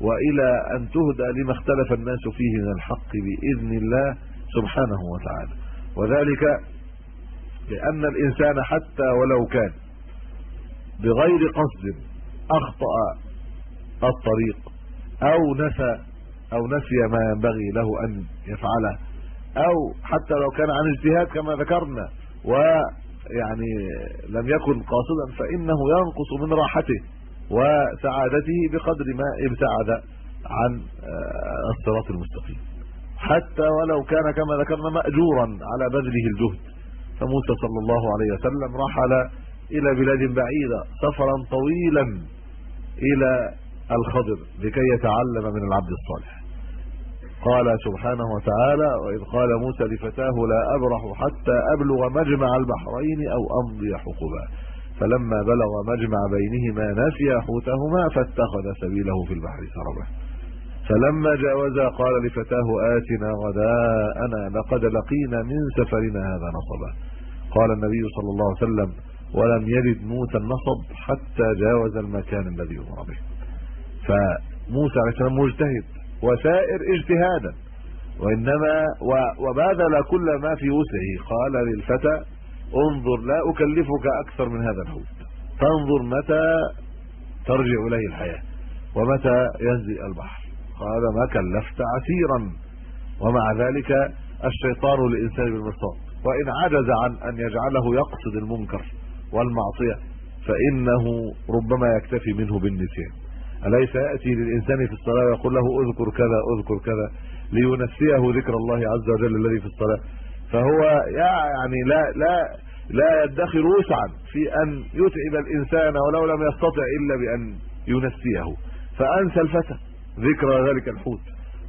وإلى أن تهدى لما اختلف الناس فيه من الحق بإذن الله سبحانه وتعالى. وذلك لأن الإنسان حتى ولو كان بغير قصد أخطأ الطريق أو نسى أو نسي ما ينبغي له أن يفعله أو حتى لو كان عن اجتهاد كما ذكرنا ويعني لم يكن قاصدا فإنه ينقص من راحته وسعادته بقدر ما ابتعد عن الصراط المستقيم. حتى ولو كان كما ذكرنا مأجورا على بذله الجهد. فموسى صلى الله عليه وسلم رحل إلى بلاد بعيدة سفرا طويلا إلى الخضر لكي يتعلم من العبد الصالح. قال سبحانه وتعالى وإذ قال موسى لفتاه لا أبرح حتى أبلغ مجمع البحرين أو أمضي حقبا. فلما بلغ مجمع بينهما نسي حوتهما فاتخذ سبيله في البحر سربا. فلما جاوزا قال لفتاه آتنا غداءنا لقد لقينا من سفرنا هذا نصبا. قال النبي صلى الله عليه وسلم ولم يرد موسى النصب حتى جاوز المكان الذي أمر به. فموسى عليه السلام مجتهد وسائر اجتهادا وإنما وبذل كل ما في وسعه. قال للفتى انظر لا أكلفك أكثر من هذا الحوت. فانظر متى ترجع إليه الحياة ومتى ينزل البحر. قال ما كلفت عسيرا. ومع ذلك الشيطان للإنسان بالمرصاد. وإن عجز عن أن يجعله يقصد المنكر. والمعصية فإنه ربما يكتفي منه بالنسيان. أليس يأتي للإنسان في الصلاة ويقول له اذكر كذا اذكر كذا لينسيه ذكر الله عز وجل الذي في الصلاة؟ فهو يعني لا لا لا يدخر وسعا في أن يتعب الإنسان ولو لم يستطع إلا بأن ينسيه. فأنسى الفتى ذكر ذلك الحوت.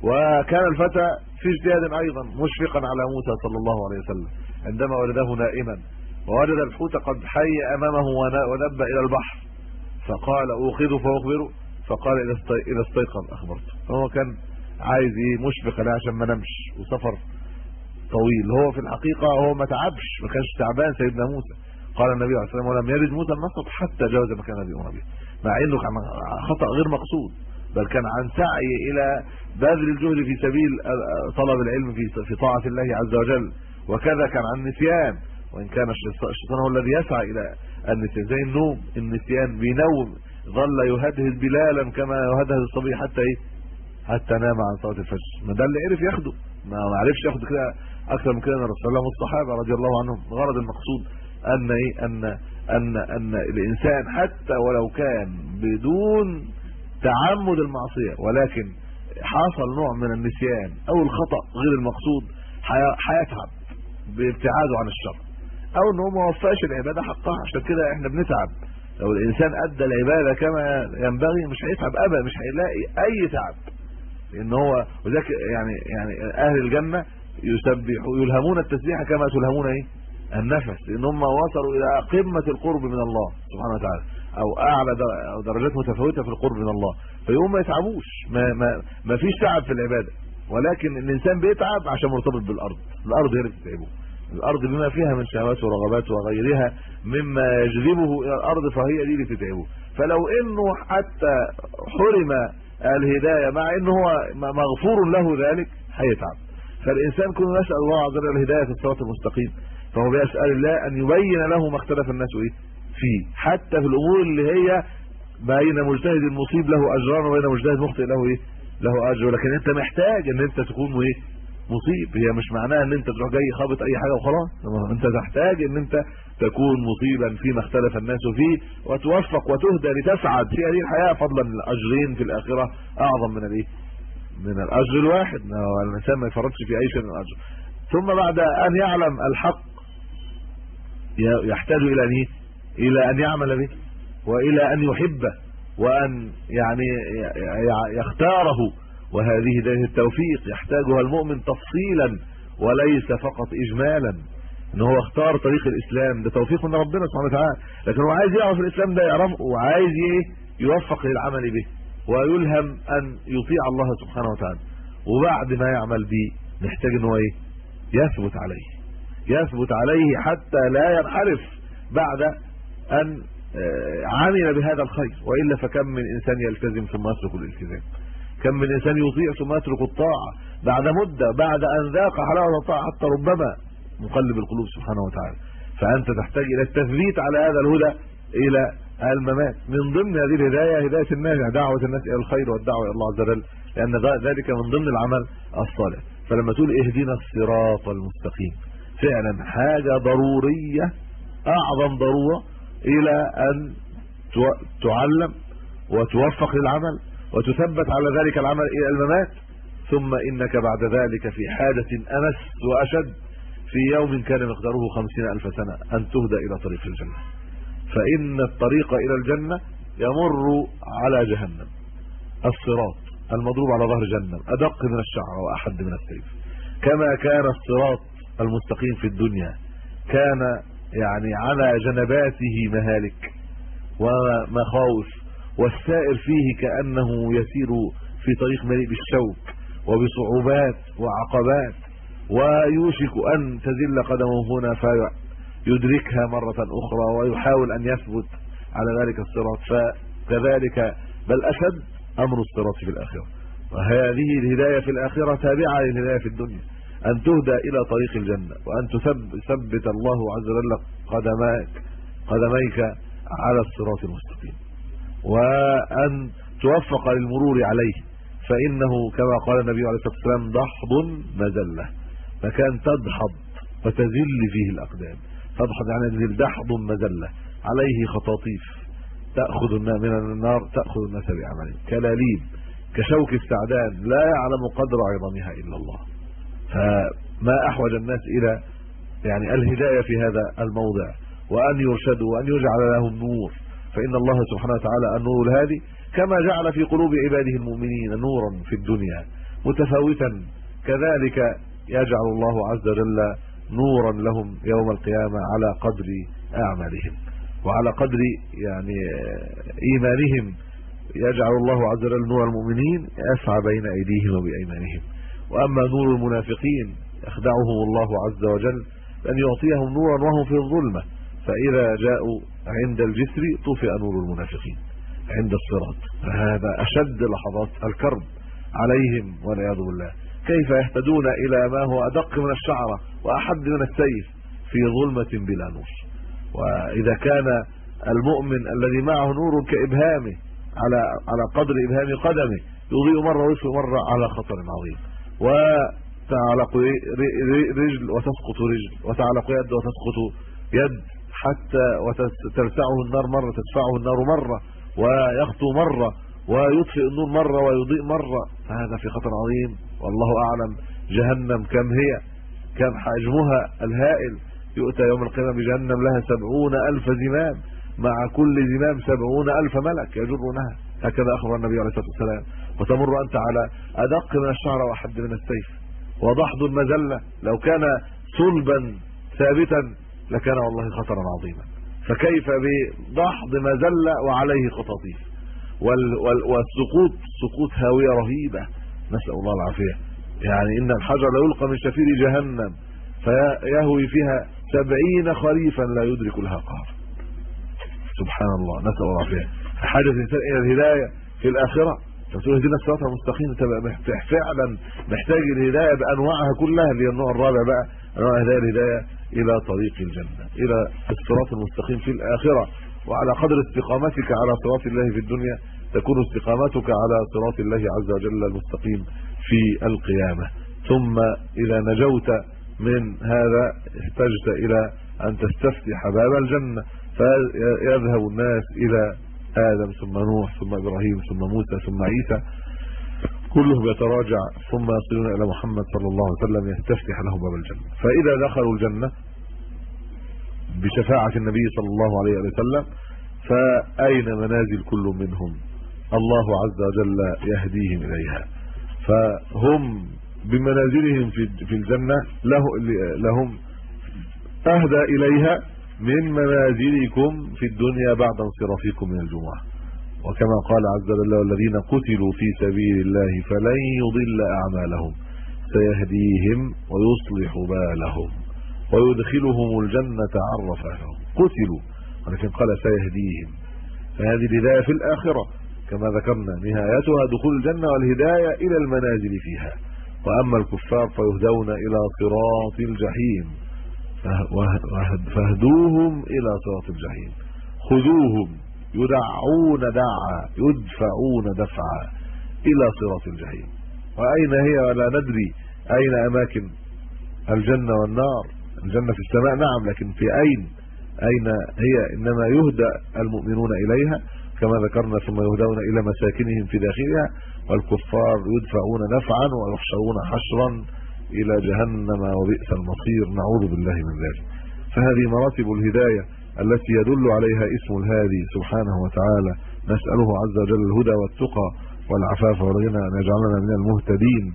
وكان الفتى في اجتهاد أيضا مشفقا على موسى صلى الله عليه وسلم عندما وجده نائما. ووجد الحوت قد حي أمامه ونب إلى البحر. فقال أوخذه فأخبره. فقال إذا استيقظ أخبرته. فهو كان عايز إيه؟ مشفق عليه عشان ما نمش. وسفر طويل. هو في الحقيقة هو ما تعبش ما كانش تعبان سيدنا موسى. قال النبي عليه الصلاة والسلام ولم يرد موسى النصب حتى جاوز مكان الذي أمر به. مع إنه كان خطأ غير مقصود بل كان عن سعي إلى بذل الجهد في سبيل طلب العلم في في طاعة الله عز وجل. وكذا كان عن نسيان. وإن كان الشيطان هو الذي يسعى إلى النسيان. زي النوم النسيان بينوم. ظل يهدهد بلالا كما يهدهد الصبي حتى إيه؟ حتى نام عن صلاة الفجر. ما ده اللي عرف ياخده. ما عرفش ياخد كده أكثر من كده من الله والصحابه رضي الله عنهم غرض المقصود أن إيه؟ ان ان أن الإنسان حتى ولو كان بدون تعمد المعصية ولكن حصل نوع من النسيان أو الخطأ غير المقصود هيتعب بابتعاده عن الشر. أو إن هو ما وفاش العبادة حقها. عشان كده إحنا بنتعب. لو الإنسان أدى العبادة كما ينبغي مش هيتعب ابدا مش هيلاقي أي تعب. لأن هو وذلك يعني يعني أهل الجنة يسبحوا يلهمون التسبيح كما تلهمون إيه؟ النفس. لأن هم وصلوا إلى قمة القرب من الله سبحانه وتعالى أو أعلى أو درجات متفاوتة في القرب من الله. فيقوم ما يتعبوش. ما ما ما فيش تعب في العبادة. ولكن الإنسان بيتعب عشان مرتبط بالأرض. الأرض هي اللي بتتعبه. الأرض بما فيها من شهوات ورغبات وغيرها مما يجذبه إلى الأرض فهي دي اللي تتعبه فلو إنه حتى حرم الهداية مع إنه هو مغفور له ذلك هيتعب. فالإنسان كل يسأل الله عز وجل الهداية في الصراط المستقيم فهو بيسأل الله أن يبين له ما اختلف الناس إيه؟ فيه. حتى في الأمور اللي هي بين مجتهد مصيب له أجران وبين مجتهد مخطئ له إيه؟ له أجر. لكن أنت محتاج إن أنت تكون إيه؟ مصيب. هي مش معناها إن أنت تروح جاي خابط أي حاجة وخلاص. أنت تحتاج إن أنت تكون مصيبا فيما اختلف الناس فيه وتوفق وتهدى لتسعد في هذه الحياة فضلا من الاجرين في الآخرة أعظم من الإيه؟ من الأجر الواحد. الإنسان ما يفرطش في أي شيء من الأجر. ثم بعد أن يعلم الحق يحتاج إلى ان إيه؟ إلى أن يعمل به وإلى أن يحبه وأن يعني يختاره. وهذه دليل التوفيق يحتاجها المؤمن تفصيلا وليس فقط اجمالا. ان هو اختار طريق الإسلام. ده توفيق من ربنا سبحانه وتعالى. لكن هو عايز يعرف الإسلام ده يعرفه وعايز إيه؟ يوفق للعمل به. ويلهم أن يطيع الله سبحانه وتعالى. وبعد ما يعمل به محتاج ان هو إيه؟ يثبت عليه. يثبت عليه حتى لا ينحرف بعد أن آه، عمل بهذا الخير. وإلا فكم من إنسان يلتزم ثم يترك الالتزام. كم من إنسان يطيع ثم يترك الطاعة بعد مدة بعد أن ذاق حلاوة الطاعة حتى ربما مقلب القلوب سبحانه وتعالى. فأنت تحتاج إلى التثبيت على هذا الهدى إلى الممات. من ضمن هذه الهدايه هداية الناس دعوة الناس إلى الخير والدعوة إلى الله عز وجل لأن ذلك من ضمن العمل الصالح. فلما تقول اهدنا الصراط المستقيم فعلا حاجة ضرورية أعظم ضرورة إلى أن تعلم وتوفق للعمل. وتثبت على ذلك العمل إلى الممات ثم إنك بعد ذلك في حاجة أمس وأشد في يوم كان مقداره خمسين ألف سنة أن تهدى إلى طريق الجنة. فإن الطريق إلى الجنة يمر على جهنم. الصراط المضروب على ظهر جهنم أدق من الشعر وأحد من السيف. كما كان الصراط المستقيم في الدنيا كان يعني على جنباته مهالك ومخاوف. والسائر فيه كأنه يسير في طريق مليء بالشوك وبصعوبات وعقبات ويوشك أن تزل قدمه هنا فيدركها مرة أخرى ويحاول أن يثبت على ذلك الصراط. فكذلك بل أشد أمر الصراط في الآخرة. وهذه الهداية في الآخرة تابعة للهداية في الدنيا أن تهدى إلى طريق الجنة وأن تثبت الله عز وجل قدميك قدميك على الصراط المستقيم. وأن توفق للمرور عليه فإنه كما قال النبي عليه الصلاة والسلام ضحض مزلة مكان تدحض وتزل فيه الأقدام. تدحض يعني دحض مزلة عليه خطاطيف. تأخذ من النار تأخذ الناس بعمله كلاليب كشوك السعدان لا يعلم قدر عظمها إلا الله. فما أحوج الناس إلى يعني الهداية في هذا الموضع وأن يرشدوا وأن يجعل لهم نور. فإن الله سبحانه وتعالى النور الهادي كما جعل في قلوب عباده المؤمنين نورا في الدنيا متفاوتا كذلك يجعل الله عز وجل نورا لهم يوم القيامة على قدر أعمالهم. وعلى قدر يعني إيمانهم يجعل الله عز وجل نور المؤمنين يسعى بين أيديهم وبأيمانهم. وأما نور المنافقين يخدعهم الله عز وجل أن يعطيهم نورا وهم في الظلمة. فإذا جاءوا عند الجسر طفئ نور المنافقين عند الصراط. فهذا أشد لحظات الكرب عليهم والعياذ بالله. كيف يهتدون إلى ما هو أدق من الشعرة وأحد من السيف في ظلمة بلا نور. وإذا كان المؤمن الذي معه نور كإبهامه على على قدر إبهام قدمه يضيء مرة ويطفئ مرة على خطر عظيم. وتعلق رجل وتسقط رجل وتعلق يد وتسقط يد. حتى وترتعه النار مرة تدفعه النار مرة ويخطو مرة ويطفئ النور مرة ويضيء مرة. هذا في خطر عظيم. والله أعلم جهنم كم هي كم حجمها الهائل. يؤتى يوم القيامة بجهنم لها سبعون ألف زمام مع كل زمام سبعون ألف ملك يجرونها. هكذا أخبر النبي عليه الصلاة والسلام. وتمر أنت على أدق من الشعر وأحد من السيف. وضحض المزلة لو كان صلبا ثابتا لكان والله خطرا عظيما. فكيف بضحض مزلة وعليه خطاطيف والسقوط سقوط هاوية رهيبة. نسأل الله العافية. يعني إن الحجر يلقى من شفير جهنم فيهوي فيها سبعين خريفا لا يدرك لها قهر. سبحان الله. نسأل الله العافية. حاجة الانسان إلى الهداية في الآخرة تقول اهدنا الصراط المستقيم محتاج فعلا محتاج الهداية بأنواعها كلها اللي هي النوع الرابع بقى أنواع هدايه الهدايه إلى طريق الجنة إلى الصراط المستقيم في الآخرة. وعلى قدر استقامتك على صراط الله في الدنيا تكون استقامتك على صراط الله عز وجل المستقيم في القيامة. ثم إذا نجوت من هذا احتجت إلى أن تستفتح باب الجنة فيذهب الناس إلى آدم ثم نوح ثم إبراهيم ثم موسى ثم عيسى كلهم يتراجع ثم يصلون إلى محمد صلى الله عليه وسلم يستفتح لهم باب الجنة. فإذا دخلوا الجنة بشفاعة النبي صلى الله عليه وسلم فأين منازل كل منهم؟ الله عز وجل يهديهم إليها. فهم بمنازلهم في الجنة له لهم أهدى إليها من منازلكم في الدنيا بعد انصرافكم من الجمعة. وكما قال عز وجل والذين قتلوا في سبيل الله فلن يضل أعمالهم. سيهديهم ويصلح بالهم ويدخلهم الجنة عرفها قتلوا ولكن قال سيهديهم. فهذه الهداية في الآخرة. كما ذكرنا نهايتها دخول الجنة والهداية إلى المنازل فيها. وأما الكفار فيهدون إلى صراط الجحيم. فاهدوهم إلى صراط الجحيم. خذوهم يدعون دعا يدفعون دفعا إلى صراط الجحيم. وأين هي ولا ندري أين أماكن الجنة والنار؟ الجنة في السماء نعم لكن في أين؟ أين هي؟ إنما يهدى المؤمنون إليها كما ذكرنا ثم يهدون إلى مساكنهم في داخلها والكفار يدفعون نفعا ويحشرون حشرا إلى جهنم وبئس المصير. نعوذ بالله من ذلك. فهذه مراتب الهداية التي يدل عليها اسم الهادي سبحانه وتعالى. نسأله عز وجل الهدى والتقى والعفاف والغنى أن يجعلنا من المهتدين.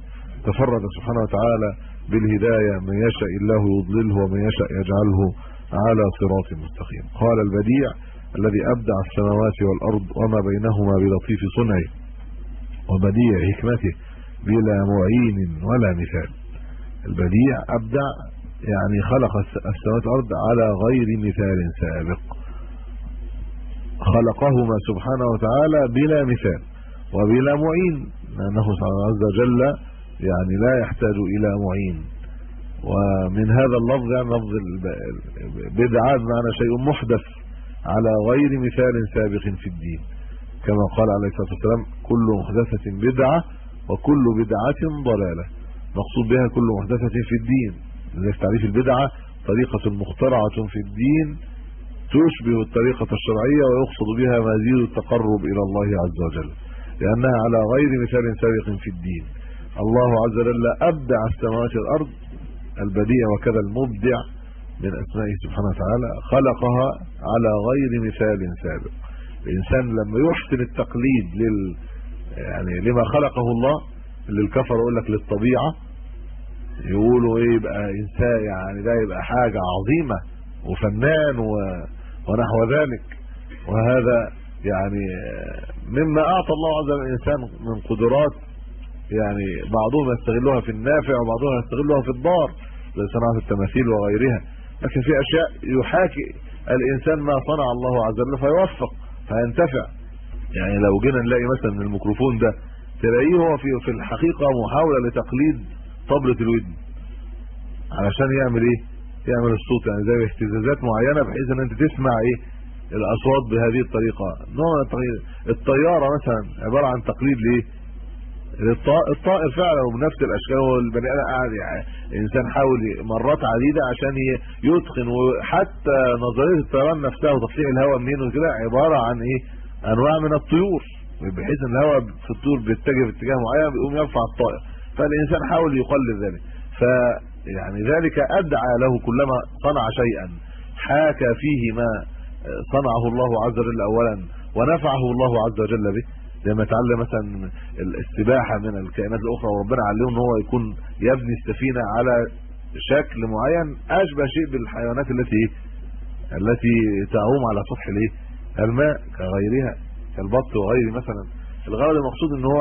تفرد سبحانه وتعالى بالهداية. من يشاء الله يضلله ومن يشاء يجعله على صراط مستقيم. قال البديع الذي أبدع السماوات والأرض وما بينهما بلطيف صنعه. وبديع حكمته بلا معين ولا مثال. البديع أبدع يعني خلق السماوات والأرض على غير مثال سابق. خلقهما سبحانه وتعالى بلا مثال وبلا معين سبحانه عز وجل يعني لا يحتاج إلى معين. ومن هذا اللفظ يعني لفظ بدعة بمعنى شيء محدث على غير مثال سابق في الدين. كما قال عليه الصلاة والسلام كل محدثة بدعة وكل بدعة ضلالة. مقصود بها كل محدثة في الدين. لذلك تعريف البدعة طريقة مخترعة في الدين تشبه الطريقة الشرعية ويقصد بها مزيد التقرب إلى الله عز وجل لأنها على غير مثال سابق في الدين. الله عز وجل أبدع السماوات والأرض البديع وكذا المبدع من أسمائه سبحانه وتعالى خلقها على غير مثال سابق. الإنسان لما يحسن التقليد لل يعني لما خلقه الله للكفر يقول لك للطبيعة يقولوا إيه يبقى إنسان يعني ده يبقى حاجة عظيمة وفنان و... ونحو ذلك. وهذا يعني مما أعطى الله عز وجل الإنسان من قدرات يعني بعضهم يستغلها في النافع وبعضهم يستغلها في الضار زي صناعة التماثيل وغيرها. لكن في أشياء يحاكي الإنسان ما صنع الله عز وجل فيوفق فينتفع. يعني لو جينا نلاقي مثلا الميكروفون ده تلاقيه هو في في الحقيقة محاولة لتقليد طبلة الودن. علشان يعمل إيه؟ يعمل الصوت يعني زي اهتزازات معينة بحيث إن أنت تسمع إيه؟ الأصوات بهذه الطريقة. نوع الطيارة مثلا عبارة عن تقليد لإيه؟ الطائر فعلا وبنفس الأشكال هو البني آدم قاعد يعني الانسان حاول مرات عديدة عشان يتقن وحتى نظرية الطيران نفسها وتصحيح الهواء منين وكده عبارة عن إيه؟ أنواع من الطيور. بحيث إن الهواء في الطيور بيتجه في اتجاه معين بيقوم يرفع الطائر. فالإنسان حاول يقلد ذلك. ف يعني ذلك أدعى له كلما صنع شيئا. حاكى فيه ما صنعه الله عز وجل اولا ونفعه الله عز وجل به. لما اتعلم مثلا السباحه من الكائنات الأخرى وربنا علمه إن هو يكون يبني السفينة على شكل معين أشبه شيء بالحيوانات التي التي تعوم على سطح الإيه؟ الماء كغيرها. كالبط وغيره مثلا. الغرض المقصود إن هو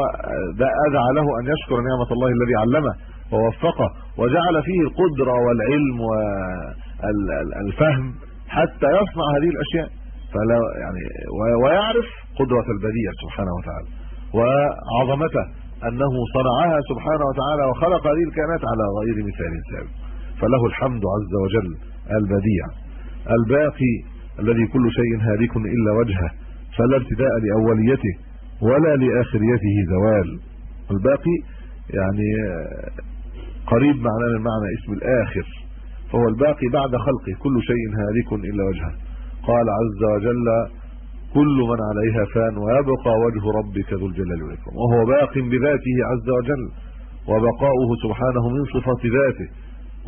ده أدعى له أن يشكر نعمة الله الذي علمه ووفقه وجعل فيه القدرة والعلم والفهم حتى يصنع هذه الأشياء. فلا يعني ويعرف قدرة البديع سبحانه وتعالى وعظمته أنه صنعها سبحانه وتعالى وخلق هذه الكائنات على غير مثال سابق فله الحمد عز وجل البديع الباقي الذي كل شيء هالك إلا وجهه. فلا ابتداء لأوليته ولا لآخريته زوال. الباقي يعني قريب معناه من معنى اسم الآخر. فهو الباقي بعد خلقه. كل شيء هالك إلا وجهه. قال عز وجل كل من عليها فان ويبقى وجه ربك ذو الجلال والإكرام. وهو باق بذاته عز وجل. وبقاؤه سبحانه من صفات ذاته.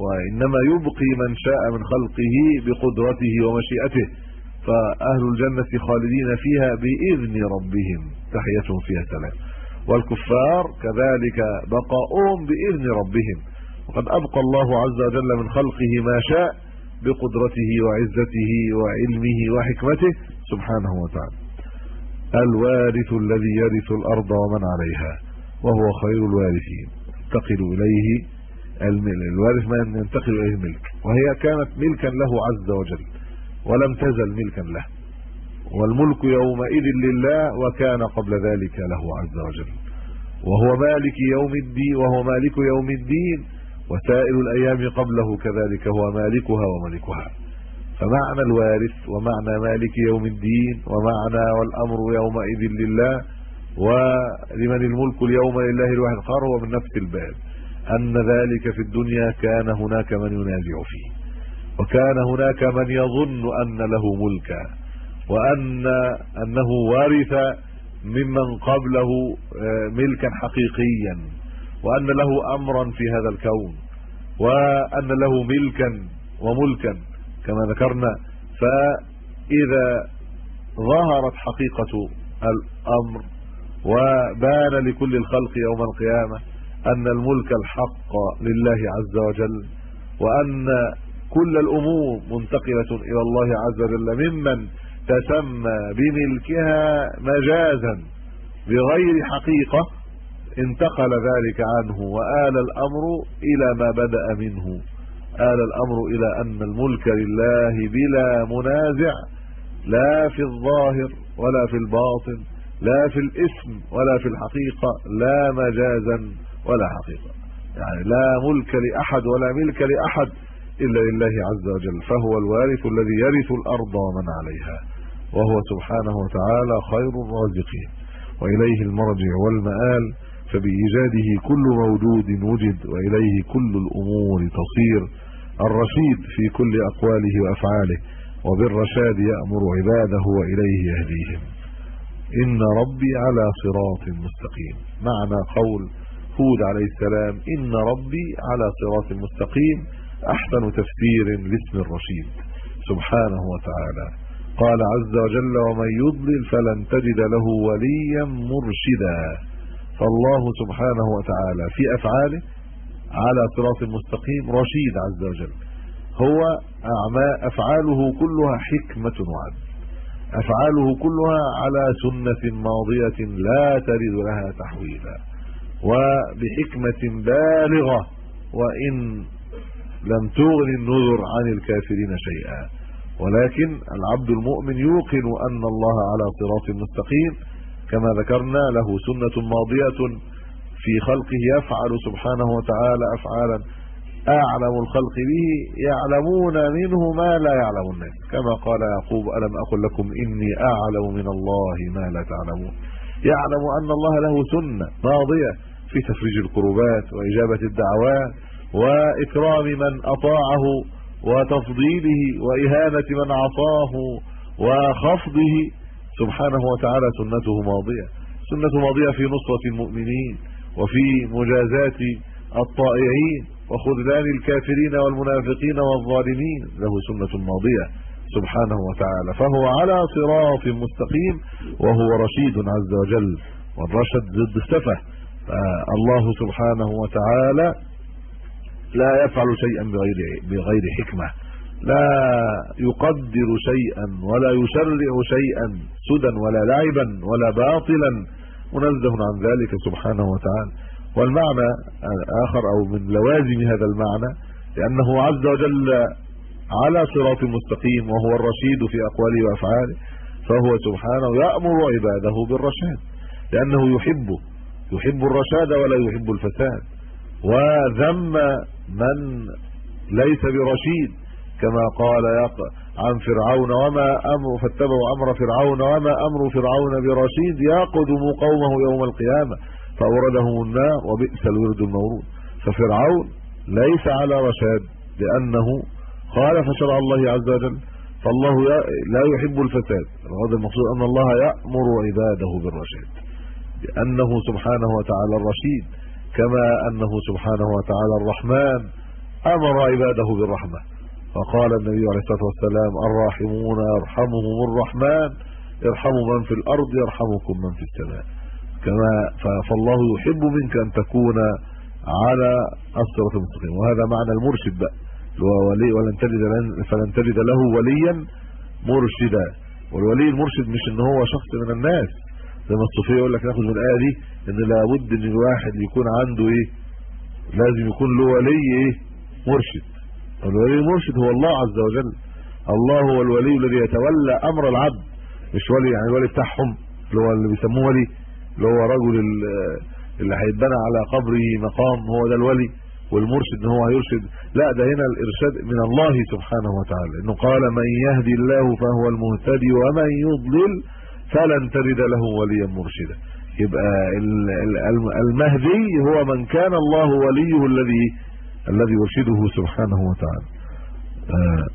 وإنما يبقي من شاء من خلقه بقدرته ومشيئته. فأهل الجنة خالدين فيها بإذن ربهم. تحيتهم فيها سلام والكفار كذلك بقاؤهم بإذن ربهم. وقد أبقى الله عز وجل من خلقه ما شاء بقدرته وعزته وعلمه وحكمته سبحانه وتعالى. الوارث الذي يرث الأرض ومن عليها وهو خير الوارثين. ينتقل إليه الوارث ما ينتقل إليه الملك. وهي كانت ملكا له عز وجل. ولم تزل ملكا له. والملك يومئذ لله وكان قبل ذلك له عز وجل. وهو مالك يوم الدين وهو مالك يوم الدين وسائر الأيام قبله كذلك هو مالكها وملكها. فمعنى الوارث ومعنى مالك يوم الدين ومعنى والأمر يومئذ لله. ولمن الملك اليوم لله الواحد القهار هو من نفس الباب. أن ذلك في الدنيا كان هناك من ينازع فيه. وكان هناك من يظن أن له ملكا وأن أنه وارث ممن قبله آه، ملكا حقيقيا وأن له أمرا في هذا الكون وأن له ملكا وملكا كما ذكرنا. فإذا ظهرت حقيقة الأمر وبان لكل الخلق يوم القيامة أن الملك الحق لله عز وجل وأن كل الأمور منتقلة إلى الله عز وجل ممن تسمى بملكها مجازا. بغير حقيقة انتقل ذلك عنه وآل الأمر إلى ما بدأ منه. آل الأمر إلى أن الملك لله بلا منازع لا في الظاهر ولا في الباطن لا في الاسم ولا في الحقيقة لا مجازا ولا حقيقة. يعني لا ملك لأحد ولا ملك لأحد إلا لله عز وجل فهو الوارث الذي يرث الأرض ومن عليها وهو سبحانه وتعالى خير الرازقين. وإليه المرجع والمآل فبإيجاده كل موجود وجد وإليه كل الأمور تصير. الرشيد في كل أقواله وأفعاله وبالرشاد يأمر عباده وإليه يهديهم. إن ربي على صراط مستقيم. معنى قول هود عليه السلام إن ربي على صراط مستقيم أحسن تفسير لاسم الرشيد. سبحانه وتعالى. قال عز وجل ومن يضلل فلن تجد له وليا مرشدا. فالله سبحانه وتعالى في أفعاله على صراط مستقيم رشيد عز وجل. هو أفعاله كلها حكمة وعدل. أفعاله كلها على سنة ماضية لا ترد لها تحويلا. وبحكمة بالغة. وإن لم تغن النذر عن الكافرين شيئا. ولكن العبد المؤمن يوقن أن الله على صراط مستقيم. كما ذكرنا له سنة ماضية في خلقه يفعل سبحانه وتعالى أفعالا. أعلم الخلق به يعلمون منه ما لا يعلم الناس. كما قال يعقوب ألم أقل لكم إني أعلم من الله ما لا تعلمون. يعلم أن الله له سنة ماضية في تفريج الكروبات وإجابة الدعوات. وإكرام من أطاعه وتفضيله وإهانة من عصاه وخفضه. سبحانه وتعالى سنته ماضية. سنته ماضية في نصرة المؤمنين وفي مجازات الطائعين. وخذلان الكافرين والمنافقين والظالمين. له سنة ماضية. سبحانه وتعالى. فهو على صراط مستقيم وهو رشيد عز وجل. والرشد ضد السفه الله سبحانه وتعالى لا يفعل شيئا بغير بغير حكمة. لا يقدر شيئا ولا يشرع شيئا سدى ولا لعبا ولا باطلا. منزه عن ذلك سبحانه وتعالى. والمعنى الآخر أو من لوازم هذا المعنى لأنه عز وجل على صراط مستقيم وهو الرشيد في أقواله وأفعاله فهو سبحانه يأمر عباده بالرشاد لأنه يحبه يحب الرشاد ولا يحب الفساد. وذم من ليس برشيد كما قال عن فرعون وما أمر فاتبعوا أمر فرعون وما أمر فرعون برشيد يقدم قومه يوم القيامة فأوردهم النار وبئس الورد المورود. ففرعون ليس على رشاد لأنه خالف شرع الله عز وجل فالله لا يحب الفساد. هذا المقصود أن الله يأمر عباده بالرشاد لأنه سبحانه وتعالى الرشيد. كما أنه سبحانه وتعالى الرحمن أمر عباده بالرحمة. فقال النبي عليه الصلاة والسلام الراحمون يرحمهم الرحمن ارحموا من في الأرض يرحمكم من في السماء. كما فالله يحب منك أن تكون على الصراط المستقيم. وهذا معنى المرشد بقى. ولي ولن تجد فلن تجد له وليا مرشدا. والولي المرشد مش إن هو شخص من الناس. زي ما الصوفية يقول لك ناخد من الآية دي إن لابد ان الواحد يكون عنده إيه؟ لازم يكون له ولي إيه؟ مرشد. الولي المرشد هو الله عز وجل. الله هو الولي الذي يتولى أمر العبد. مش ولي يعني الولي بتاعهم اللي هو اللي بيسموه ولي اللي هو رجل اللي هيتبنى على قبره مقام هو ده الولي. والمرشد إن هو هيرشد. لا ده هنا الإرشاد من الله سبحانه وتعالى. إنه قال من يهدي الله فهو المهتدي ومن يضلل فلن تجد له وليا مرشدا. يبقى المهدي هو من كان الله وليه الذي الذي يرشده سبحانه وتعالى. آه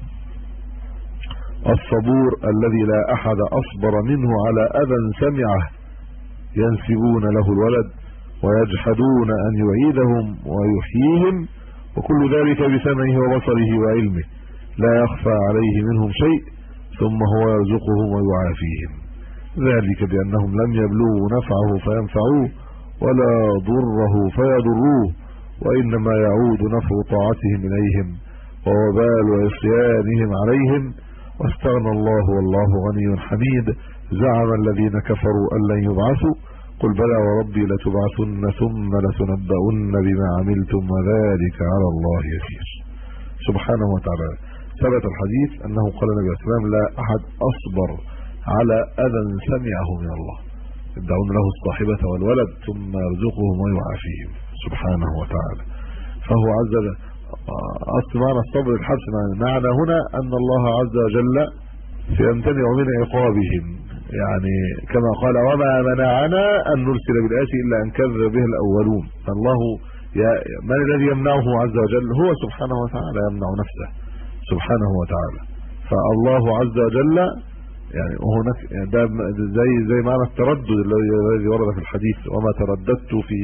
الصبور الذي لا أحد أصبر منه على أذى سمعه. ينسبون له الولد ويجحدون أن يعيدهم ويحييهم وكل ذلك بسمعه وبصره وعلمه. لا يخفى عليه منهم شيء ثم هو يرزقهم ويعافيهم. ذلك بأنهم لم يبلغوا نفعه فينفعوه ولا ضره فيضروه وإنما يعود نفع طاعتهم إليهم ووبال عصيانهم عليهم. واستغنى الله والله غني حميد. زعم الذين كفروا أن لن يبعثوا. قل بلى وربي لتبعثن ثم لتنبؤن بما عملتم وذلك على الله يسير. سبحانه وتعالى. ثبت الحديث أنه قال النبي صلى الله عليه وسلم لا أحد أصبر. على أذى سمعه من الله. يدعون له الصاحبة والولد ثم يرزقهم ويعافيهم. سبحانه وتعالى. فهو عز وجل أصل معنى الصبر الحبس معنى هنا أن الله عز وجل سيمتنع من عقابهم. يعني كما قال وما منعنا أن نرسل بالآيات إلا أن كذب به الأولون. فالله يا من الذي يمنعه عز وجل؟ هو سبحانه وتعالى يمنع نفسه. سبحانه وتعالى. فالله عز وجل يعني وهناك يعني ده زي زي معنى التردد الذي ورد في الحديث وما ترددت في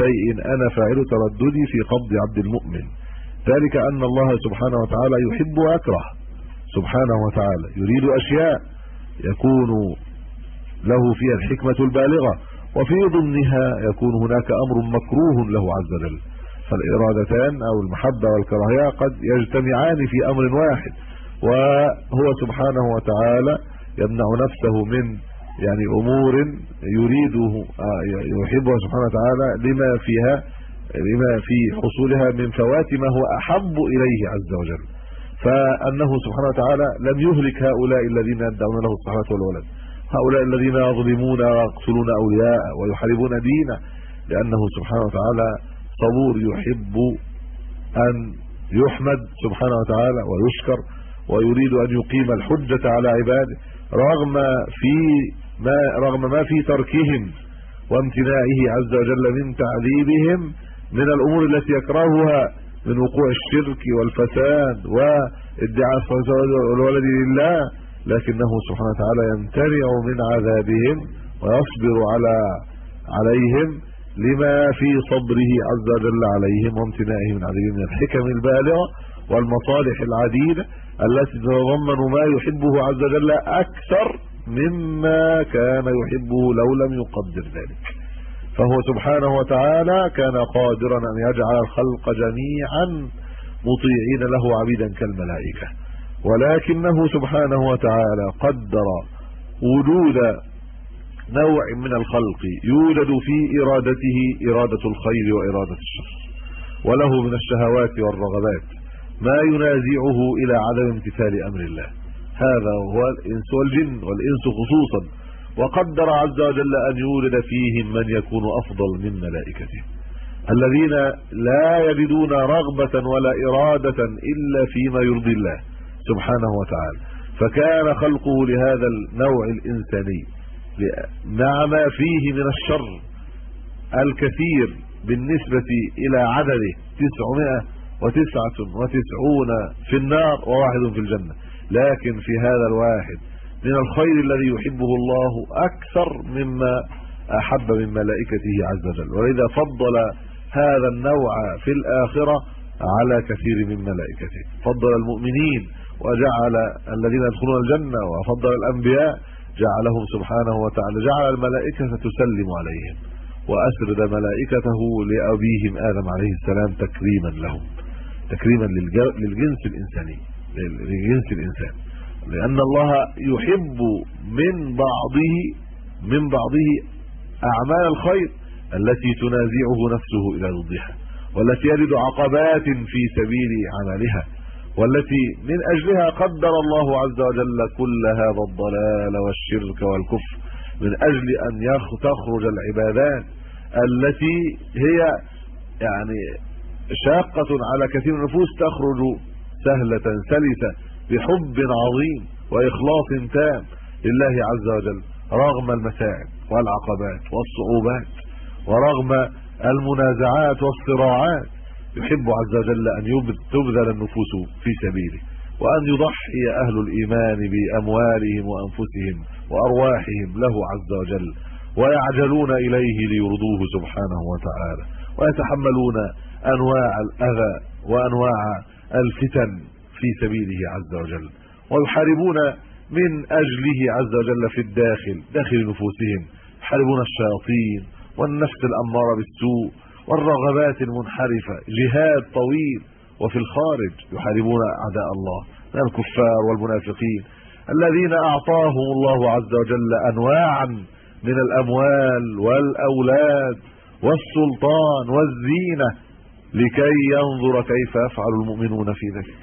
شيء أنا فاعل ترددي في قبض عبد المؤمن. ذلك أن الله سبحانه وتعالى يحب ويكره سبحانه وتعالى يريد أشياء يكون له فيها الحكمة البالغة وفي ضمنها يكون هناك أمر مكروه له عز وجل. فالإرادتان أو المحبة والكراهية قد يجتمعان في أمر واحد وهو سبحانه وتعالى يمنع نفسه من يعني أمور يريده يحبها سبحانه وتعالى لما فيها لما في حصولها من فوات ما هو أحب إليه عز وجل. فأنه سبحانه وتعالى لم يهلك هؤلاء الذين يدعون له الصحه والولد. هؤلاء الذين يظلمون ويقتلون أولياء ويحاربون دينه لأنه سبحانه وتعالى صبور يحب أن يحمد سبحانه وتعالى ويشكر ويريد أن يقيم الحجة على عباده. رغم في ما رغم ما في تركهم وامتناعه عز وجل من تعذيبهم من الأمور التي يكرهها من وقوع الشرك والفساد وادعاء الولد لله لكنه سبحانه وتعالى يمتنع من عذابهم ويصبر على عليهم لما في صبره عز وجل عليهم وامتناعه من عذابهم من الحكم البالغة والمصالح العديدة التي تتضمن ما يحبه عز وجل أكثر مما كان يحبه لو لم يقدر ذلك. فهو سبحانه وتعالى كان قادرا أن يجعل الخلق جميعا مطيعين له عبيدا كالملائكة. ولكنه سبحانه وتعالى قدر وجود نوع من الخلق يوجد في إرادته إرادة الخير وإرادة الشر. وله من الشهوات والرغبات. ما ينازعه إلى عدم امتثال أمر الله. هذا هو الإنس والجن والإنس خصوصا. وقدر عز وجل أن يولد فيهم من يكون أفضل من ملائكته. الذين لا يجدون رغبة ولا إرادة إلا فيما يرضي الله سبحانه وتعالى. فكان خلقه لهذا النوع الإنساني. مع ما فيه من الشر الكثير بالنسبة إلى عدده تسعمائة وتسعة وتسعون في النار وواحد في الجنة. لكن في هذا الواحد من الخير الذي يحبه الله أكثر مما أحب من ملائكته عز وجل. ولذا فضل هذا النوع في الآخرة على كثير من ملائكته. فضل المؤمنين وجعل الذين يدخلون الجنة وفضل الأنبياء جعلهم سبحانه وتعالى جعل الملائكة تسلم عليهم وأسرد ملائكته لأبيهم آدم عليه السلام تكريما لهم. تكريما للجنس الإنساني للجنس الإنسان. لأن الله يحب من بعضه من بعضه أعمال الخير التي تنازعه نفسه إلى ضدها والتي يجد عقبات في سبيل عملها والتي من أجلها قدر الله عز وجل كل هذا الضلال والشرك والكفر من أجل أن تخرج العبادات التي هي يعني شاقة على كثير النفوس تخرج سهلة سلسة بحب عظيم وإخلاص تام لله عز وجل رغم المتاعب والعقبات والصعوبات ورغم المنازعات والصراعات. يحب عز وجل أن تبذل النفوس في سبيله وأن يضحي أهل الإيمان بأموالهم وأنفسهم وأرواحهم له عز وجل ويعجلون إليه ليرضوه سبحانه وتعالى ويتحملون أنواع الأذى وأنواع الفتن في سبيله عز وجل. ويحاربون من أجله عز وجل في الداخل داخل نفوسهم. يحاربون الشياطين والنفس الأمارة بالسوء والرغبات المنحرفة. جهاد طويل وفي الخارج يحاربون أعداء الله من الكفار والمنافقين الذين أعطاهم الله عز وجل انواعا من الأموال والأولاد والسلطان والزينة. لكي ينظر كيف يفعل المؤمنون في ذلك.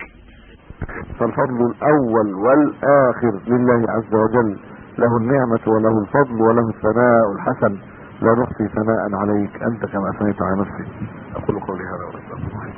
فالفضل الأول والآخر لله عز وجل. له النعمة وله الفضل وله الثناء الحسن. لا نحصي ثناء عليك أنت كما أثنيت على نفسك. أقول قولي هذا واستغفر الله.